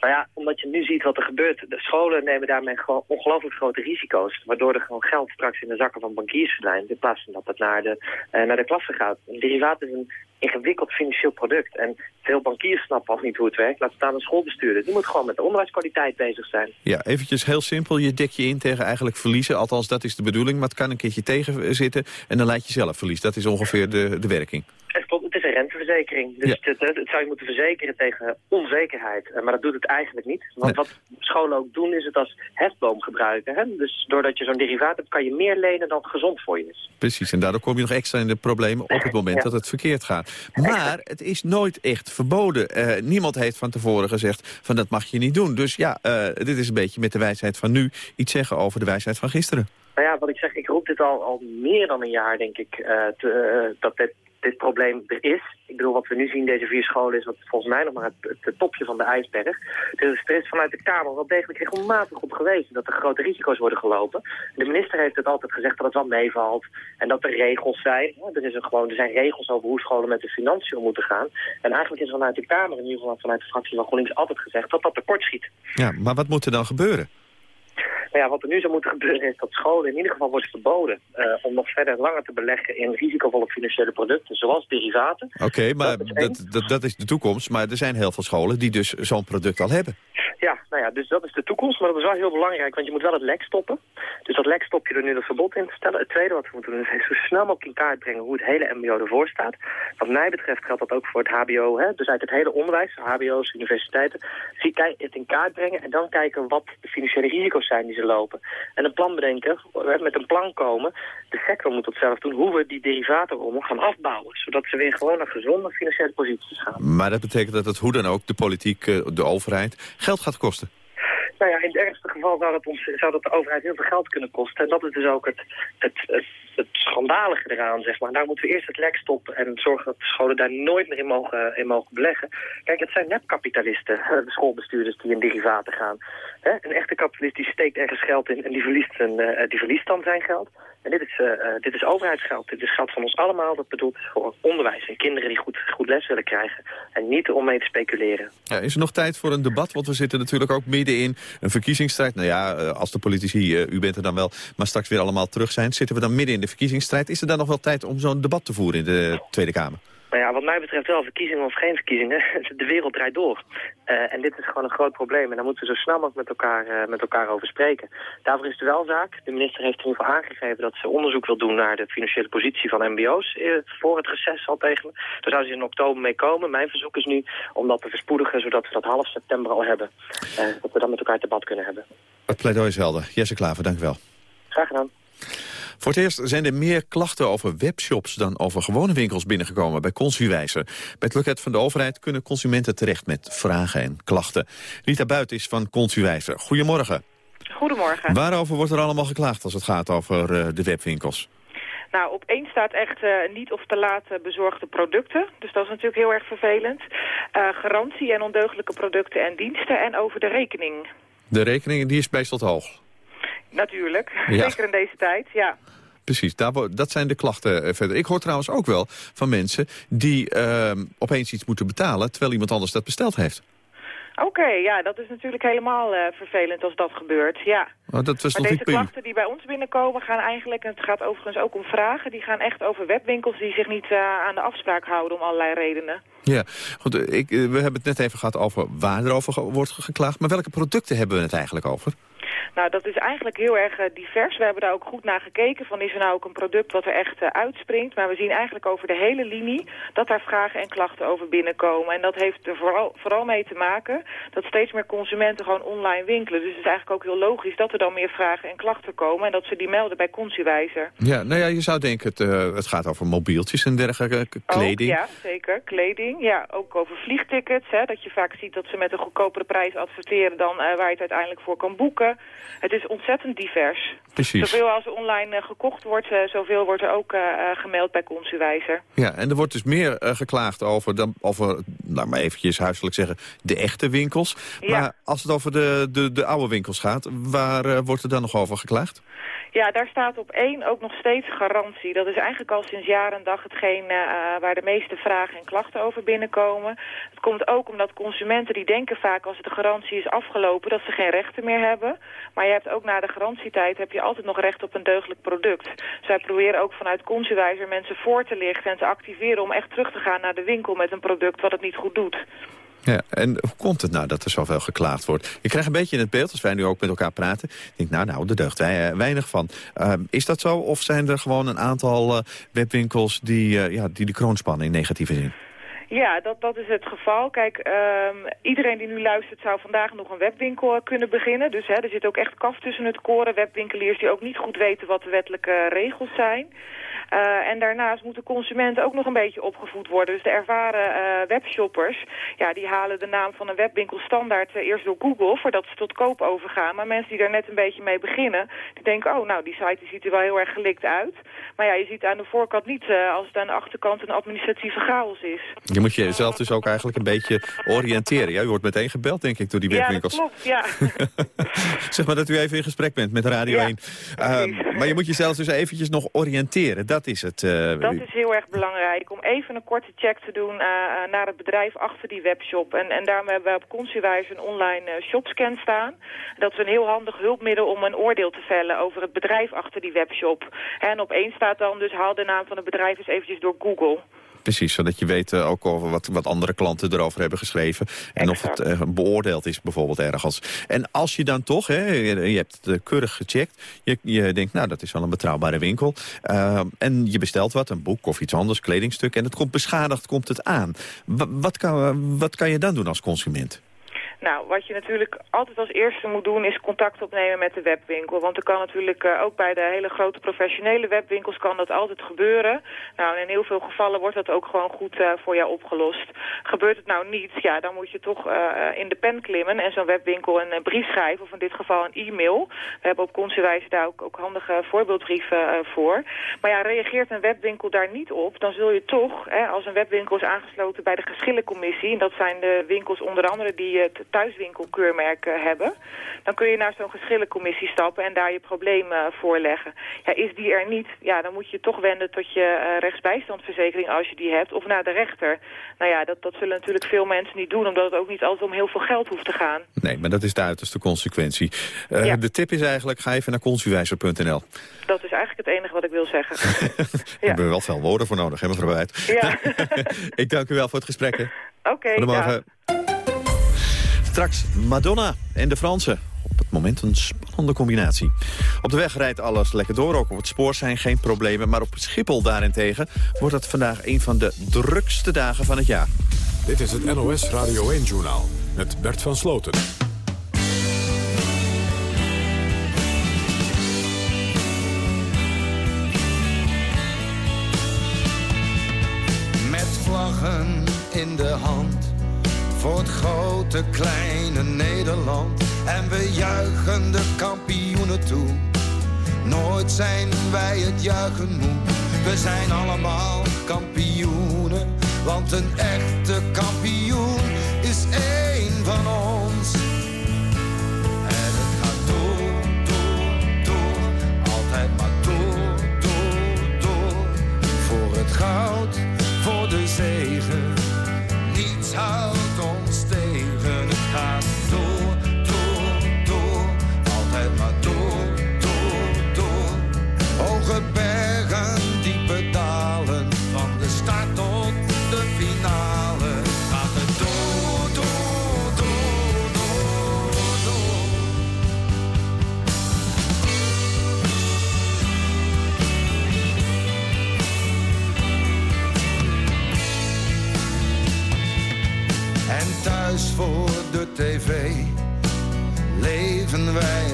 Nou ja, omdat je nu ziet wat er gebeurt. De scholen nemen daarmee gewoon ongelooflijk grote risico's. Waardoor er gewoon geld straks in de zakken van bankiers verdwijnt. In plaats van dat het naar de, uh, naar de klasse gaat. Een derivaat is een ingewikkeld financieel product. En veel bankiers snappen al niet hoe het werkt. Laat staan een schoolbestuurder. Die moet gewoon met de onderwijskwaliteit bezig zijn.
Ja, eventjes heel simpel. Je dek je in tegen eigenlijk verliezen. Althans, dat is de bedoeling. Maar het kan een keertje tegen zitten. En dan laat je zelf verlies. Dat is ongeveer de, de werking.
Renteverzekering. Dus het, het, het zou je moeten verzekeren tegen onzekerheid. Eh, maar dat doet het eigenlijk niet. Want wat scholen ook doen is het als hefboom gebruiken. Hè? Dus doordat je zo'n derivaat hebt kan je meer lenen dan gezond voor je is.
Precies, en daardoor kom je nog extra in de problemen op het moment
Ja.
dat het verkeerd gaat. Maar het is nooit echt verboden. Eh, niemand heeft van tevoren gezegd van dat mag je niet doen. Dus ja, eh, dit is een beetje met de wijsheid van nu iets zeggen over de wijsheid van gisteren.
Nou ja, wat ik zeg, ik roep dit al, al meer dan een jaar, denk ik, te, dat dit, dit probleem er is. Ik bedoel, wat we nu zien, deze vier scholen, is wat volgens mij nog maar het, topje van de ijsberg. Er is, er is vanuit de Kamer wel degelijk regelmatig op gewezen dat er grote risico's worden gelopen. De minister heeft het altijd gezegd dat het wel meevalt en dat er regels zijn. Er, is een gewoon, er zijn regels over hoe scholen met de financiën om moeten gaan. En eigenlijk is vanuit de Kamer, in ieder geval vanuit de fractie van GroenLinks, altijd gezegd dat dat tekort schiet.
Ja, maar wat moet er dan gebeuren?
Nou ja, wat er nu zou moeten gebeuren is dat scholen in ieder geval wordt verboden eh, om nog verder langer te beleggen in risicovolle financiële producten, zoals derivaten.
Oké, maar dat, dat, dat is de toekomst. Maar er zijn heel veel scholen die dus zo'n product al hebben.
Ja, nou ja, dus dat is de toekomst, maar dat is wel heel belangrijk, want je moet wel het lek stoppen. Dus dat lek stop je er nu het verbod in te stellen. Het tweede wat we moeten doen is zo snel mogelijk in kaart brengen hoe het hele mbo ervoor staat. Wat mij betreft geldt dat ook voor het hbo, hè? dus uit het hele onderwijs, hbo's, universiteiten. Zie het in kaart brengen en dan kijken wat de financiële risico's zijn die ze lopen. En een plan bedenken, met een plan komen. De sector moet dat zelf doen, hoe we die derivatenrommel gaan afbouwen. Zodat ze weer gewoon naar gezonde financiële posities gaan.
Maar dat betekent dat het hoe dan ook de politiek, eh, de overheid, geld gaat kosten.
Nou ja, in het ergste geval zou dat, ons, zou dat de overheid heel veel geld kunnen kosten. En dat is dus ook het, het, het, het schandalige eraan, zeg maar. Daar moeten we eerst het lek stoppen en zorgen dat scholen daar nooit meer in mogen, in mogen beleggen. Kijk, het zijn nepkapitalisten, eh, de schoolbestuurders die in derivaten gaan. Een echte kapitalist die steekt ergens geld in en die verliest, een, eh, die verliest dan zijn geld. En dit is, eh, eh, dit is overheidsgeld. Dit is geld van ons allemaal. Dat bedoelt voor onderwijs en kinderen die goed, goed les willen krijgen. En niet om mee te speculeren.
Ja, is er nog tijd voor een debat? Want we zitten natuurlijk ook midden in een verkiezingsstrijd. Nou ja, eh, als de politici, eh, u bent er dan wel, maar straks weer allemaal terug zijn... zitten we dan midden in de verkiezingsstrijd. Is er dan nog wel tijd om zo'n debat te voeren in de Tweede Kamer?
Nou ja, wat mij betreft wel, verkiezingen of geen verkiezingen, de wereld draait door. Eh, en dit is gewoon een groot probleem en daar moeten we zo snel mogelijk met elkaar, eh, met elkaar over spreken. Daarvoor is de wel zaak. De minister heeft in ieder geval aangegeven dat ze onderzoek wil doen naar de financiële positie van mbo's eh, voor het reces al tegen. Daar zou ze in oktober mee komen. Mijn verzoek is nu om dat te verspoedigen, zodat we dat half september al hebben. Dat we dan met elkaar het debat kunnen hebben.
Het pleidooi is helder. Jesse Klaver, dank u wel.
Graag gedaan.
Voor het eerst zijn er meer klachten over webshops dan over gewone winkels binnengekomen bij Consuwijzer. Bij het loket van de overheid kunnen consumenten terecht met vragen en klachten. Rita Buit is van Consuwijzer. Goedemorgen.
Goedemorgen.
Waarover wordt er allemaal geklaagd als het gaat over eh, de webwinkels?
Nou, op één staat echt eh, niet of te laat eh, bezorgde producten. Dus dat is natuurlijk heel erg vervelend. Garantie en ondeugelijke producten en diensten. En over de rekening.
De rekening die is meestal te hoog.
Natuurlijk.
Ja.
Zeker in deze tijd, ja.
Precies, daar, dat zijn de klachten eh, verder. Ik hoor trouwens ook wel van mensen die eh, opeens iets moeten betalen... terwijl iemand anders dat besteld heeft.
Oké, ja, dat is natuurlijk helemaal eh, vervelend als dat gebeurt, ja.
Oh, dat was
maar deze klachten die bij ons binnenkomen gaan eigenlijk, en het gaat overigens ook om vragen, die gaan echt over webwinkels die zich niet eh, aan de afspraak houden om allerlei redenen.
Ja, goed, ik, we hebben het net even gehad over waar er over wordt geklaagd. Maar welke producten hebben we het eigenlijk over?
Nou, dat is eigenlijk heel erg eh, divers. We hebben daar ook goed naar gekeken van is er nou ook een product wat er echt eh, uitspringt. Maar we zien eigenlijk over de hele linie dat daar vragen en klachten over binnenkomen. En dat heeft er vooral, vooral mee te maken dat steeds meer consumenten gewoon online winkelen. Dus het is eigenlijk ook heel logisch dat er dan meer vragen en klachten komen. En dat ze die melden bij Consuwijzer.
Ja, nou ja, je zou denken, het, eh, het gaat over mobieltjes en dergelijke, kleding.
Ook, ja, zeker. Kleding. Ja, ook over vliegtickets. Hè, dat je vaak ziet dat ze met een goedkopere prijs adverteren dan waar je het uiteindelijk voor kan boeken. Het is ontzettend divers.
Precies.
Zoveel als er online eh, gekocht wordt, eh, zoveel wordt er ook eh, gemeld bij Consuwijzer.
Ja, en er wordt dus meer geklaagd over, dan, over, nou maar eventjes huiselijk zeggen, de echte winkels.
Ja.
Maar als het over de, de, de oude winkels gaat, waar wordt er dan nog over geklaagd?
Ja, daar staat op één ook nog steeds garantie. Dat is eigenlijk al sinds jaar en dag hetgeen eh, eh, waar de meeste vragen en klachten over binnenkomen. Het komt ook omdat consumenten die denken vaak als de garantie is afgelopen dat ze geen rechten meer hebben. Maar je hebt ook na de garantietijd heb je altijd nog recht op een deugdelijk product. Zij proberen ook vanuit Consuwijzer mensen voor te lichten en te activeren om echt terug te gaan naar de winkel met een product wat het niet goed doet.
Ja, en hoe komt het nou dat er zoveel geklaagd wordt? Ik krijg een beetje in het beeld, als wij nu ook met elkaar praten... ik denk, nou, nou, er deugt wij, weinig van. Uh, is dat zo, of zijn er gewoon een aantal uh, webwinkels... die, uh, ja, die de kroon spannen in negatieve zin?
Ja, dat, dat is het geval. Kijk, um, iedereen die nu luistert zou vandaag nog een webwinkel kunnen beginnen. Dus hè, er zit ook echt kaf tussen het koren. Webwinkeliers die ook niet goed weten wat de wettelijke regels zijn. Uh, en daarnaast moeten consumenten ook nog een beetje opgevoed worden. Dus de ervaren uh, webshoppers, ja, die halen de naam van een webwinkel standaard uh, eerst door Google... voordat ze tot koop overgaan. Maar mensen die daar net een beetje mee beginnen, die denken... oh, nou, die site die ziet er wel heel erg gelikt uit. Maar ja, je ziet aan de voorkant niet als het aan de achterkant een administratieve chaos is.
Je moet jezelf dus ook eigenlijk een beetje oriënteren. Ja, u wordt meteen gebeld, denk ik, door die webwinkels.
Ja, klopt, ja.
zeg maar dat u even in gesprek bent met Radio
ja,
1. Uh, maar je moet jezelf dus eventjes nog oriënteren. Dat is het. Uh,
dat is heel erg belangrijk. Om even een korte check te doen uh, naar het bedrijf achter die webshop. En, en daarom hebben we op Consuwijs een online shopscan staan. Dat is een heel handig hulpmiddel om een oordeel te vellen over het bedrijf achter die webshop. En op één staat dan dus haal de naam van het bedrijf eens eventjes door Google.
Precies, zodat je weet uh, ook over wat, wat andere klanten erover hebben geschreven. En exact. of het uh, beoordeeld is bijvoorbeeld ergens. En als je dan toch, hè, je, je hebt het keurig gecheckt. Je, je denkt, nou dat is wel een betrouwbare winkel. En je bestelt wat, een boek of iets anders, kledingstuk. En het komt beschadigd, komt het aan. W wat, kan, wat kan je dan doen als consument?
Nou, wat je natuurlijk altijd als eerste moet doen is contact opnemen met de webwinkel. Want er kan natuurlijk uh, ook bij de hele grote professionele webwinkels kan dat altijd gebeuren. Nou, en in heel veel gevallen wordt dat ook gewoon goed uh, voor jou opgelost. Gebeurt het nou niet, ja, dan moet je toch uh, in de pen klimmen en zo'n webwinkel een brief schrijven. Of in dit geval een e-mail. We hebben op Consuwijze daar ook, ook handige voorbeeldbrieven voor. Maar ja, reageert een webwinkel daar niet op, dan zul je toch, hè, als een webwinkel is aangesloten bij de geschillencommissie... en dat zijn de winkels onder andere die het thuiswinkelkeurmerk hebben. Dan kun je naar zo'n geschillencommissie stappen en daar je probleem uh, voorleggen. Ja, is die er niet, ja, dan moet je toch wenden tot je uh, rechtsbijstandverzekering als je die hebt. Of naar de rechter. Nou ja, dat, dat zullen natuurlijk veel mensen niet doen, omdat het ook niet altijd om heel veel geld hoeft te gaan.
Nee, maar dat is de uiterste consequentie. Uh, ja. De tip is eigenlijk, ga even naar consuwijzer.nl.
Dat is eigenlijk het enige wat ik wil zeggen.
ja. hebben wel veel woorden voor nodig, hè mevrouw?
Ja.
ik dank u wel voor het gesprek.
Oké, okay,
Goedemorgen. Ja. Straks Madonna en de Fransen. Op het moment een spannende combinatie. Op de weg rijdt alles lekker door, ook op het spoor zijn geen problemen. Maar op Schiphol daarentegen wordt het vandaag een van de drukste dagen van het jaar.
Dit is het NOS Radio 1-journaal met Bert van Sloten.
Met vlaggen in de hand voor het grote kleine Nederland. En we juichen de kampioenen toe. Nooit zijn wij het juichen moe. We zijn allemaal kampioenen, want een echte kampioen is één van ons. En het gaat door, door, door, altijd maar door, door, door. Voor het goud, voor de zegen, niets houdt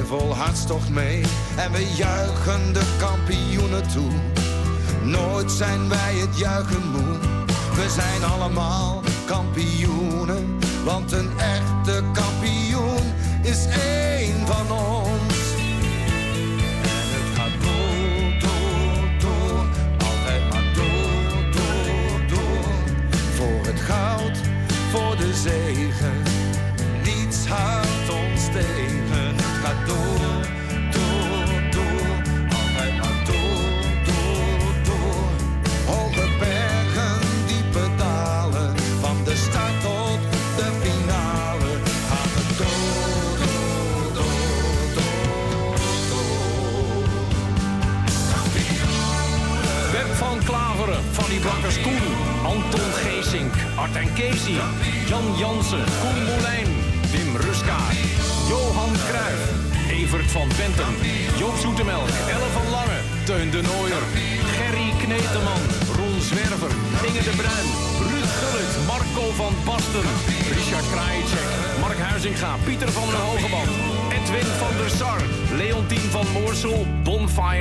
vol hartstocht mee. En we juichen de kampioenen toe. Nooit zijn wij het juichen moe. We zijn allemaal kampioenen. Want een echte kampioen is één van ons. En het gaat door, door, door. Altijd maar door, door, door. Voor het goud voor de zegen. Niets houdt ons tegen. Het gaat door, door,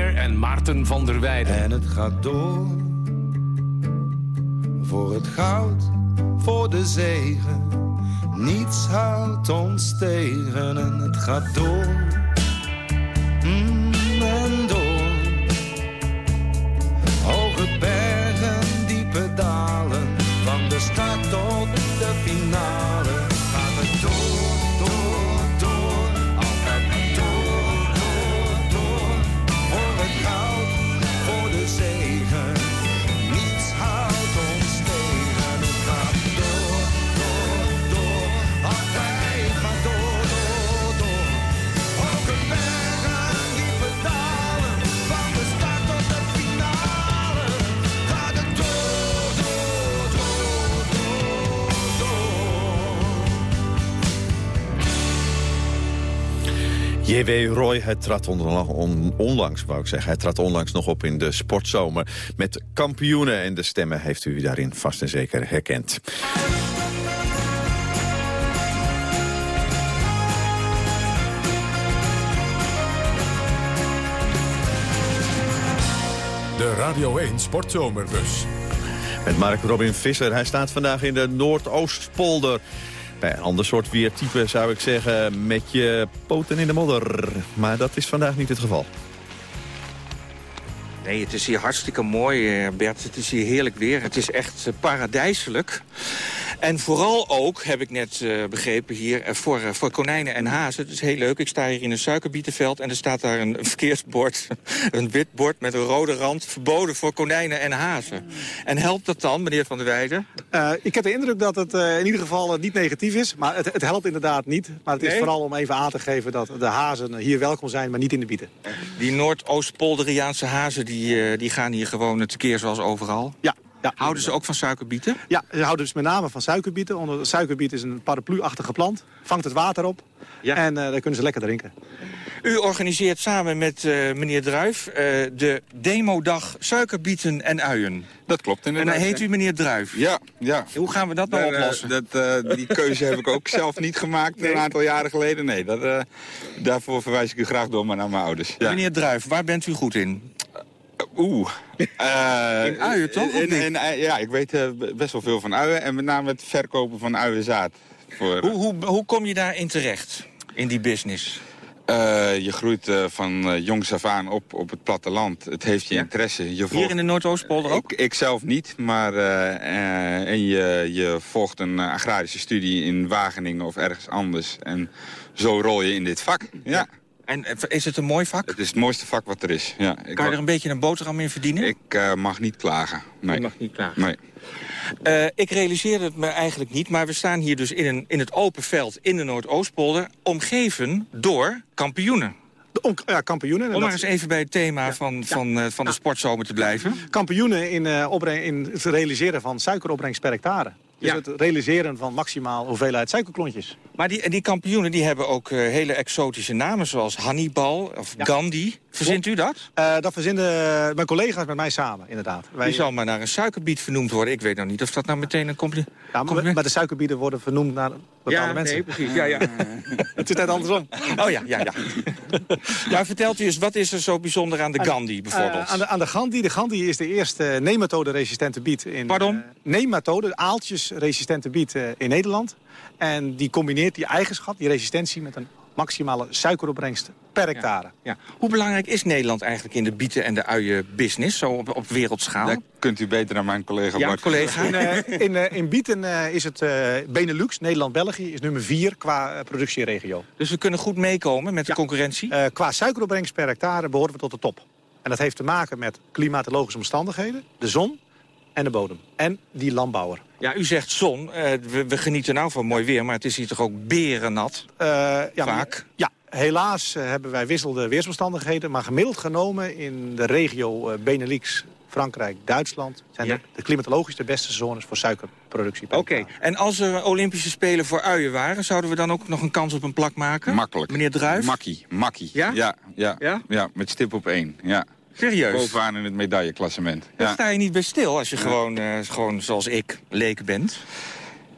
En Maarten van der Weijden.
En het gaat door. Voor het goud, voor de zegen. Niets houdt ons tegen en het gaat door.
J.W. Roy, hij trad onlang- on- onlangs, wou ik zeggen, hij trad onlangs nog op in de sportzomer met kampioenen. En de stemmen heeft u daarin vast en zeker herkend.
De Radio 1 Sportzomerbus.
Met Mark Robin Visser. Hij staat vandaag in de Noordoostpolder. Een ander soort weertype zou ik zeggen met je poten in de modder. Maar dat is vandaag niet het geval.
Nee, het is hier hartstikke mooi, eh, Bert. Het is hier heerlijk weer. Het is echt eh, paradijselijk. En vooral ook, heb ik net eh, begrepen hier, eh, voor, eh, voor konijnen en hazen. Het is heel leuk. Ik sta hier in een suikerbietenveld en er staat daar een, een verkeersbord. Een wit bord met een rode rand. Verboden voor konijnen en hazen. En helpt dat dan, meneer Van der Weijden?
Ik heb de indruk dat het in ieder geval niet negatief is. Maar het, het helpt inderdaad niet. Maar het is
Nee?
vooral om even aan te geven dat de hazen hier welkom zijn, maar niet in de bieten.
Die Noordoostpolderiaanse hazen, die, die gaan hier gewoon tekeer zoals overal.
Ja. Ja
Houden ze ook van suikerbieten?
Ja, ze houden dus met name van suikerbieten. Onder de suikerbiet is een paraplu-achtige plant. Vangt het water op. En eh dan kunnen ze lekker drinken.
U organiseert samen met eh, meneer Druif eh, de demodag suikerbieten en uien.
Dat klopt inderdaad.
En dan heet u meneer Druif.
Ja, ja.
Hoe gaan we dat nou
Daar,
oplossen?
dat, eh, die keuze heb ik ook zelf niet gemaakt een aantal jaren geleden. Nee, dat, eh, daarvoor verwijs ik u graag door maar naar mijn ouders. Ja.
Meneer Druif, waar bent u goed in?
Oeh. Eh,
In uien, toch,
in- in- ja, ik weet eh, best wel veel van uien. En met name het verkopen van uienzaad. Voor,
Hoe, hoe, hoe kom je daarin terecht, in die business?
Eh, je groeit van eh, jongs af aan op op het platteland. Het heeft je interesse. Je
Hier in de Noordoostpolder ook?
Ik, ik zelf niet, maar en je, je volgt een agrarische studie in Wageningen of ergens anders. En zo rol je in dit vak. Ja.
En eh, is het een mooi vak?
Het is het mooiste vak wat er is. Ja. Ik,
Kan je er een beetje een boterham in verdienen?
ik eh, mag niet klagen. Nee.
Je mag niet klagen.
Nee.
Eh, ik realiseerde het me eigenlijk niet, maar we staan hier dus in, een, in het open veld in de Noordoostpolder... omgeven door kampioenen.
ja, kampioenen.
Om maar eens even bij het thema van, van, eh, van de sportzomer te blijven.
Kampioenen in, eh, opbreng- in het realiseren van suikeropbrengst per hectare. Dus
Ja.
het realiseren van maximaal hoeveelheid suikerklontjes.
Maar die, die kampioenen die hebben ook eh, hele exotische namen... zoals Hannibal of Gandhi. Verzint u dat?
Eh, dat verzinnen mijn collega's met mij samen, inderdaad.
Die zal maar naar een suikerbiet vernoemd worden. Ik weet nou niet of dat nou meteen een compliment...
Ja, maar, maar de suikerbieten worden vernoemd naar bepaalde
Ja,
mensen.
nee, precies. Ja, ja.
het is net andersom.
Oh ja, ja, ja. ja, vertelt u eens, wat is er zo bijzonder aan de Gandhi bijvoorbeeld?
Eh, aan, de, aan de Gandhi. De Gandhi is de eerste nematode-resistente biet. In,
Pardon?
eh, nematode, aaltjes-resistente biet eh, in Nederland. En die combineert die eigenschap, die resistentie... met een maximale suikeropbrengst per hectare.
Ja. Hoe belangrijk is Nederland eigenlijk in de bieten- en de uienbusiness, zo op, op wereldschaal?
Dat kunt u beter dan mijn collega
Ja,
Bart.
collega.
In, eh, in, eh, in bieten eh, is het eh, Benelux, Nederland-België... is nummer vier qua productieregio.
Dus we kunnen goed meekomen met de concurrentie?
Eh, qua suikeropbrengst per hectare behoren we tot de top. En dat heeft te maken met klimatologische omstandigheden, de zon en de bodem. En die landbouwer.
Ja, u zegt zon. Eh, we, we genieten nou van mooi weer, maar het is hier toch ook berennat?
Eh, ja,
Vaak.
Ja, helaas eh, hebben wij wisselende weersomstandigheden. Maar gemiddeld genomen in de regio Benelux Frankrijk, Duitsland... zijn de, de klimatologisch de beste zones voor suikerproductie.
Oké, en als er Olympische Spelen voor uien waren... zouden we dan ook nog een kans op een plak maken?
Makkelijk.
Meneer Druif?
Makkie, makkie.
Ja?
Ja, ja,
Ja?
ja, met stip op één. Ja.
Serieus?
Bovenaan in het medailleklassement.
Daar
Ja.
sta je niet bij stil als je gewoon, eh, gewoon zoals ik leek bent.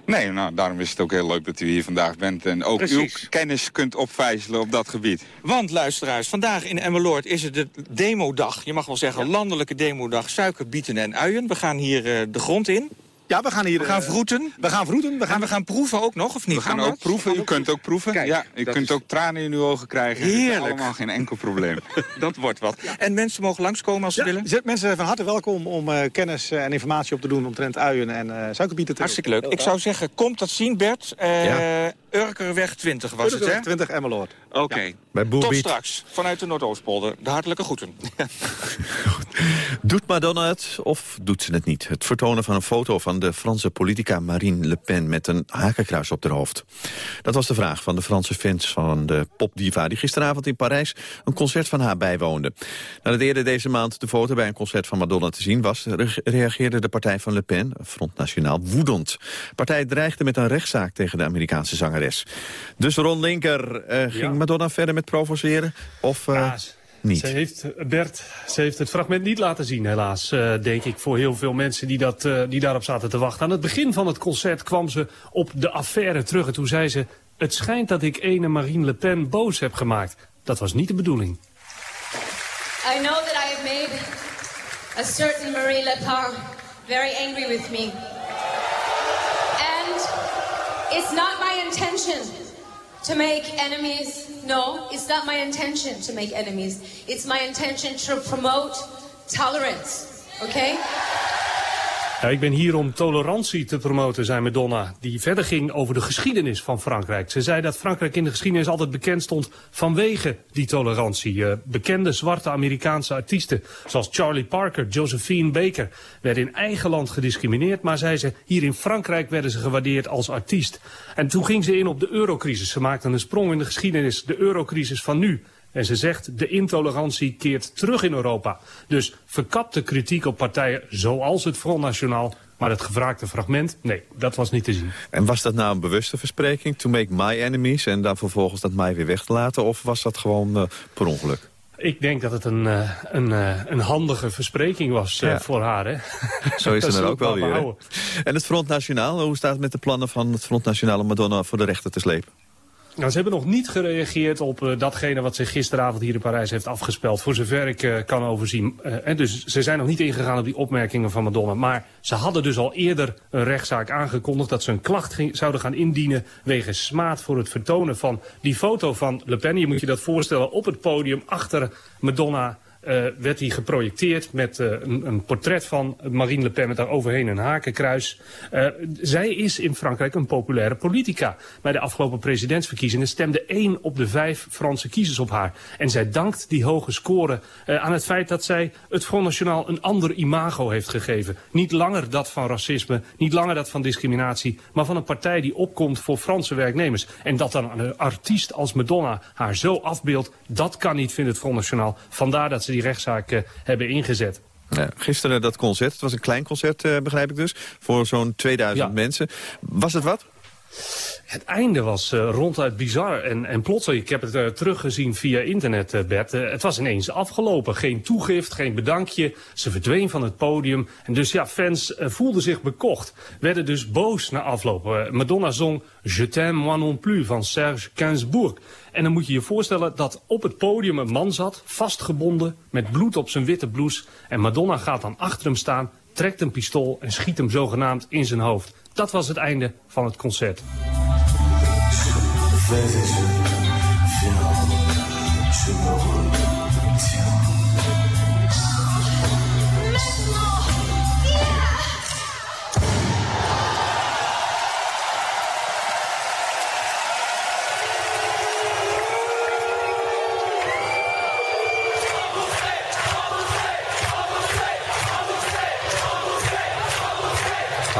Nee, nou, daarom is het ook heel leuk dat u hier vandaag bent. En ook uw kennis kunt opvijzelen op dat gebied.
Want luisteraars, vandaag in Emmeloord is het de demodag. Je mag wel zeggen landelijke demodag suikerbieten en uien. We gaan hier eh, de grond in.
Ja, we gaan hier...
We gaan
eh,
vroeten.
we gaan vroeten. We
En
gaan,
we gaan proeven ook nog, of niet?
We gaan ook
dat?
proeven. U kunt ook proeven.
Kijk,
ja, u
dat
kunt
is-
ook tranen in uw ogen krijgen. Het is
Heerlijk.
allemaal geen enkel probleem.
Dat wordt wat. En mensen mogen langskomen als ze
Ja,
willen?
zet mensen van harte welkom om eh, kennis eh, en informatie op te doen omtrent uien en eh suikerbieten. te
Hartstikke leuk. Ik zou zeggen, komt dat zien, Bert. Eh Urkerweg 20 was het, hè?
20 Emmeloord.
Oké.
Bij
Tot straks, vanuit de Noordoostpolder. De hartelijke groeten.
Doet Madonna het of doet ze het niet? Het vertonen van een foto van de Franse politica Marine Le Pen... met een hakenkruis op haar hoofd. Dat was de vraag van de Franse fans van de popdiva... die gisteravond in Parijs een concert van haar bijwoonde. Nadat eerder deze maand de foto bij een concert van Madonna te zien was... re- reageerde de partij van Le Pen, Front Nationaal, woedend. De partij dreigde met een rechtszaak tegen de Amerikaanse zangeres. Dus Ron Linker, eh, ging
Ja.
Madonna verder met provoceren? Of eh,
Ja,
niet?
Ze heeft, Bert, ze heeft het fragment niet laten zien, helaas. eh, denk ik, voor heel veel mensen die, dat, eh, die daarop zaten te wachten. Aan het begin van het concert kwam ze op de affaire terug. En toen zei ze, het schijnt dat ik ene Marine Le Pen boos heb gemaakt. Dat was niet de bedoeling.
I know that I have made a certain Marie Le Pen very angry with me. And it's not my intention to make enemies. No, it's not my intention to make enemies. It's my intention to promote tolerance. Okay?
Ja, ik ben hier om tolerantie te promoten, zei Madonna. Die verder ging over de geschiedenis van Frankrijk. Ze zei dat Frankrijk in de geschiedenis altijd bekend stond vanwege die tolerantie. Eh, bekende zwarte Amerikaanse artiesten zoals Charlie Parker, Josephine Baker... werden in eigen land gediscrimineerd. Maar zei ze, hier in Frankrijk werden ze gewaardeerd als artiest. En toen ging ze in op de eurocrisis. Ze maakte een sprong in de geschiedenis, de eurocrisis van nu... En ze zegt, de intolerantie keert terug in Europa. Dus verkapte kritiek op partijen zoals het Front Nationaal. Maar het gevraagde fragment, nee, dat was niet te zien.
En was dat nou een bewuste verspreking, to make my enemies... en dan vervolgens dat mij weer weg te laten? Of was dat gewoon eh, per ongeluk?
Ik denk dat het een, eh, een, eh, een handige verspreking was
Ja.
voor haar. Hè?
Zo is het
zullen
ook wel
we
weer. En het Front Nationaal, hoe staat het met de plannen van het Front Nationaal... om Madonna voor de rechter te slepen?
Nou, ze hebben nog niet gereageerd op eh, datgene wat zich gisteravond hier in Parijs heeft afgespeld. Voor zover ik eh, kan overzien. Eh, en dus ze zijn nog niet ingegaan op die opmerkingen van Madonna. Maar ze hadden dus al eerder een rechtszaak aangekondigd... dat ze een klacht zouden gaan indienen wegens smaad voor het vertonen van die foto van Le Pen. Je moet je dat voorstellen op het podium achter Madonna... eh, werd hij geprojecteerd met eh, een, een portret van Marine Le Pen met daar overheen een hakenkruis. Eh, zij is in Frankrijk een populaire politica. Bij de afgelopen presidentsverkiezingen stemde één op de vijf Franse kiezers op haar. En zij dankt die hoge score aan het feit dat zij het Front National een ander imago heeft gegeven. Niet langer dat van racisme, niet langer dat van discriminatie, maar van een partij die opkomt voor Franse werknemers. En dat dan een artiest als Madonna haar zo afbeeldt, dat kan niet, vindt het Front National. Vandaar dat ze die rechtszaak eh, hebben ingezet.
Ja, gisteren dat concert, het was een klein concert, eh, begrijp ik dus... voor zo'n 2000
Ja.
mensen. Was het wat?
Het einde was eh, ronduit bizar en, en plotseling, ik heb het eh, teruggezien via internet, eh, Bert. Het was ineens afgelopen. Geen toegift, geen bedankje. Ze verdween van het podium. En dus ja, fans voelden zich bekocht. Werden dus boos na afloop. Madonna zong Je t'aime moi non plus van Serge Gainsbourg. En dan moet je je voorstellen dat op het podium een man zat, vastgebonden, met bloed op zijn witte blouse. En Madonna gaat dan achter hem staan, trekt een pistool en schiet hem zogenaamd in zijn hoofd. Dat was het einde van het concert.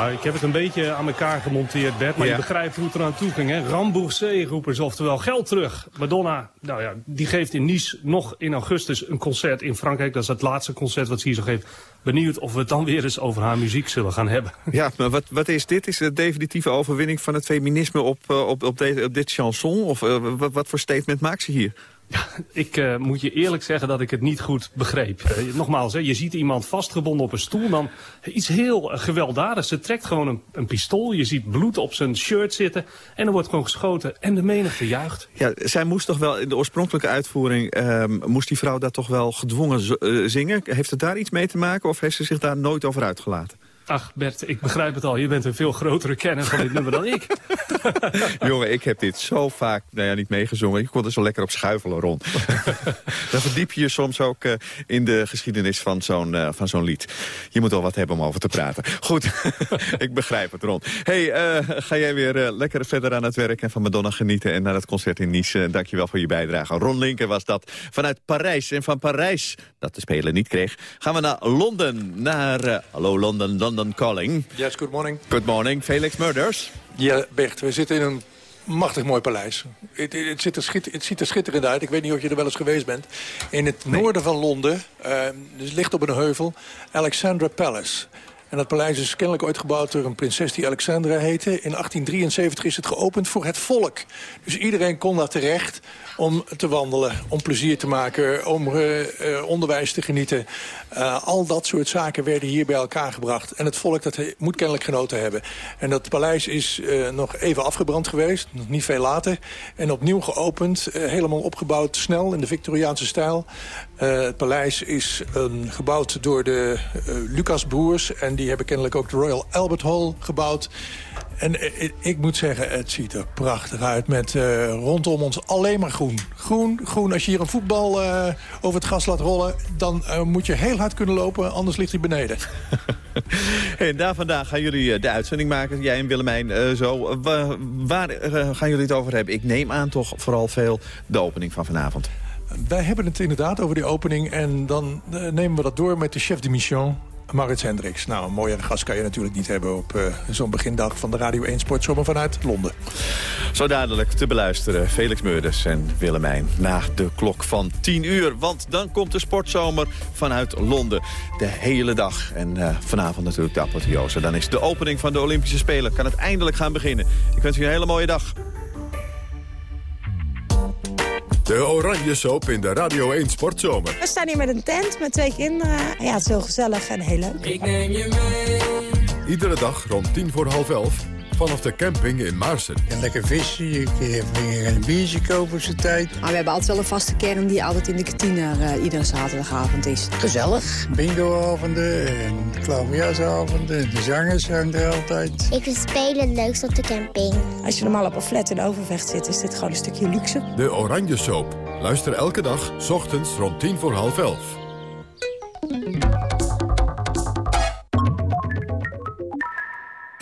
Nou, ik heb het een beetje aan elkaar gemonteerd, Bert. Maar
Ja.
je begrijpt hoe het eraan toe ging, hè? Ramboursé roepen ze, oftewel geld terug. Madonna, nou ja, die geeft in Nice nog in augustus een concert in Frankrijk. Dat is het laatste concert wat ze hier zo geeft. Benieuwd of we het dan weer eens over haar muziek zullen gaan hebben.
Ja, maar wat, wat is dit? Is het de definitieve overwinning van het feminisme op, eh, op, op, deze, op dit chanson? Of eh, wat, wat voor statement maakt ze hier?
Ik eh, moet je eerlijk zeggen dat ik het niet goed begreep. Eh, nogmaals, hè, je ziet iemand vastgebonden op een stoel. Dan iets heel eh, gewelddadigs. Ze trekt gewoon een, een pistool. Je ziet bloed op zijn shirt zitten. En er wordt gewoon geschoten. En de menigte juicht.
Ja, zij moest toch wel in de oorspronkelijke uitvoering... ehm, moest die vrouw daar toch wel gedwongen zingen? Heeft het daar iets mee te maken of heeft ze zich daar nooit over uitgelaten?
Ach Bert, ik begrijp het al. Je bent een veel grotere kenner van dit nummer dan ik.
Jongen, ik heb dit zo vaak, nou ja, niet meegezongen. Ik kon er zo lekker op schuifelen, Ron. Dan verdiep je je soms ook eh, in de geschiedenis van zo'n eh, van zo'n lied. Je moet wel wat hebben om over te praten. Goed, ik begrijp het, Ron. hey, eh, ga jij weer lekker verder aan het werk en van Madonna genieten... en naar het concert in Nice. Dankjewel voor je bijdrage. Ron Linker was dat vanuit Parijs. En van Parijs, dat de Spelen niet kreeg, gaan we naar Londen. Naar, hallo London, London Calling.
Yes, good morning.
Good morning, Felix Murders.
Ja, Bert, we zitten in een machtig mooi paleis. Het, het, het ziet er schitter, het ziet er schitterend uit. Ik weet niet of je er wel eens geweest bent. In het noorden van Londen, uh, dus ligt op een heuvel, Alexandra Palace. En dat paleis is kennelijk ooit gebouwd door een prinses die Alexandra heette. In 1873 is het geopend voor het volk. Dus iedereen kon daar terecht om te wandelen, om plezier te maken, om uh, uh, onderwijs te genieten. Uh, al dat soort zaken werden hier bij elkaar gebracht. En het volk dat moet kennelijk genoten hebben. En dat paleis is nog even afgebrand geweest, nog niet veel later. En opnieuw geopend, helemaal opgebouwd snel in de Victoriaanse stijl. Het paleis is gebouwd door de Lucas broers. En die hebben kennelijk ook de Royal Albert Hall gebouwd. En ik, ik moet zeggen, het ziet er prachtig uit met rondom ons alleen maar groen. Groen, groen. Als je hier een voetbal over het gas laat rollen... dan moet je heel hard kunnen lopen, anders ligt hij beneden.
hey, daar vandaag gaan jullie de uitzending maken, jij en Willemijn. zo. waar gaan jullie het over hebben? Ik neem aan toch vooral veel de opening van vanavond.
Wij hebben het inderdaad over die opening... en dan nemen we dat door met de chef de mission... Maurits Hendricks. Nou, een mooiere gast kan je natuurlijk niet hebben op uh, zo'n begindag van de Radio 1 Sportzomer vanuit Londen.
Zo dadelijk te beluisteren Felix Meurders en Willemijn na de klok van 10 uur. Want dan komt de Sportzomer vanuit Londen de hele dag. En uh, vanavond natuurlijk de apotheose. Dan is de opening van de Olympische Spelen. Kan het eindelijk gaan beginnen. Ik wens u een hele mooie dag.
De Oranje Soap in de Radio 1 Sportzomer.
We staan hier met een tent met twee kinderen. Ja, het is heel gezellig en heel leuk.
Ik neem je mee. Iedere dag rond tien voor half elf vanaf de camping in Maarsen.
En lekker vissen, je kunt een biertje kopen op zijn tijd.
Maar we hebben altijd wel een vaste kern die altijd in de kantine uh, iedere zaterdagavond is. Gezellig.
Bingoavonden en klaverjasavonden. De zangers zijn er altijd.
Ik vind spelen het leukst op de camping.
Als je normaal op een flat in Overvecht zit, is dit gewoon een stukje luxe.
De Oranje Soap. Luister elke dag, s ochtends rond tien voor half elf.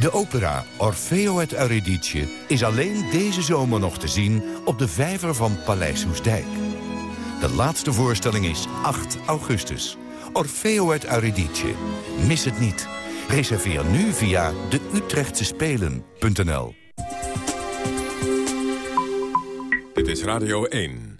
De opera Orfeo het Eurydice is alleen deze zomer nog te zien op de vijver van Paleis Soesdijk. De laatste voorstelling is 8 augustus. Orfeo het Eurydice. Mis het niet. Reserveer nu via de Utrechtse Spelen.nl.
Dit is Radio 1.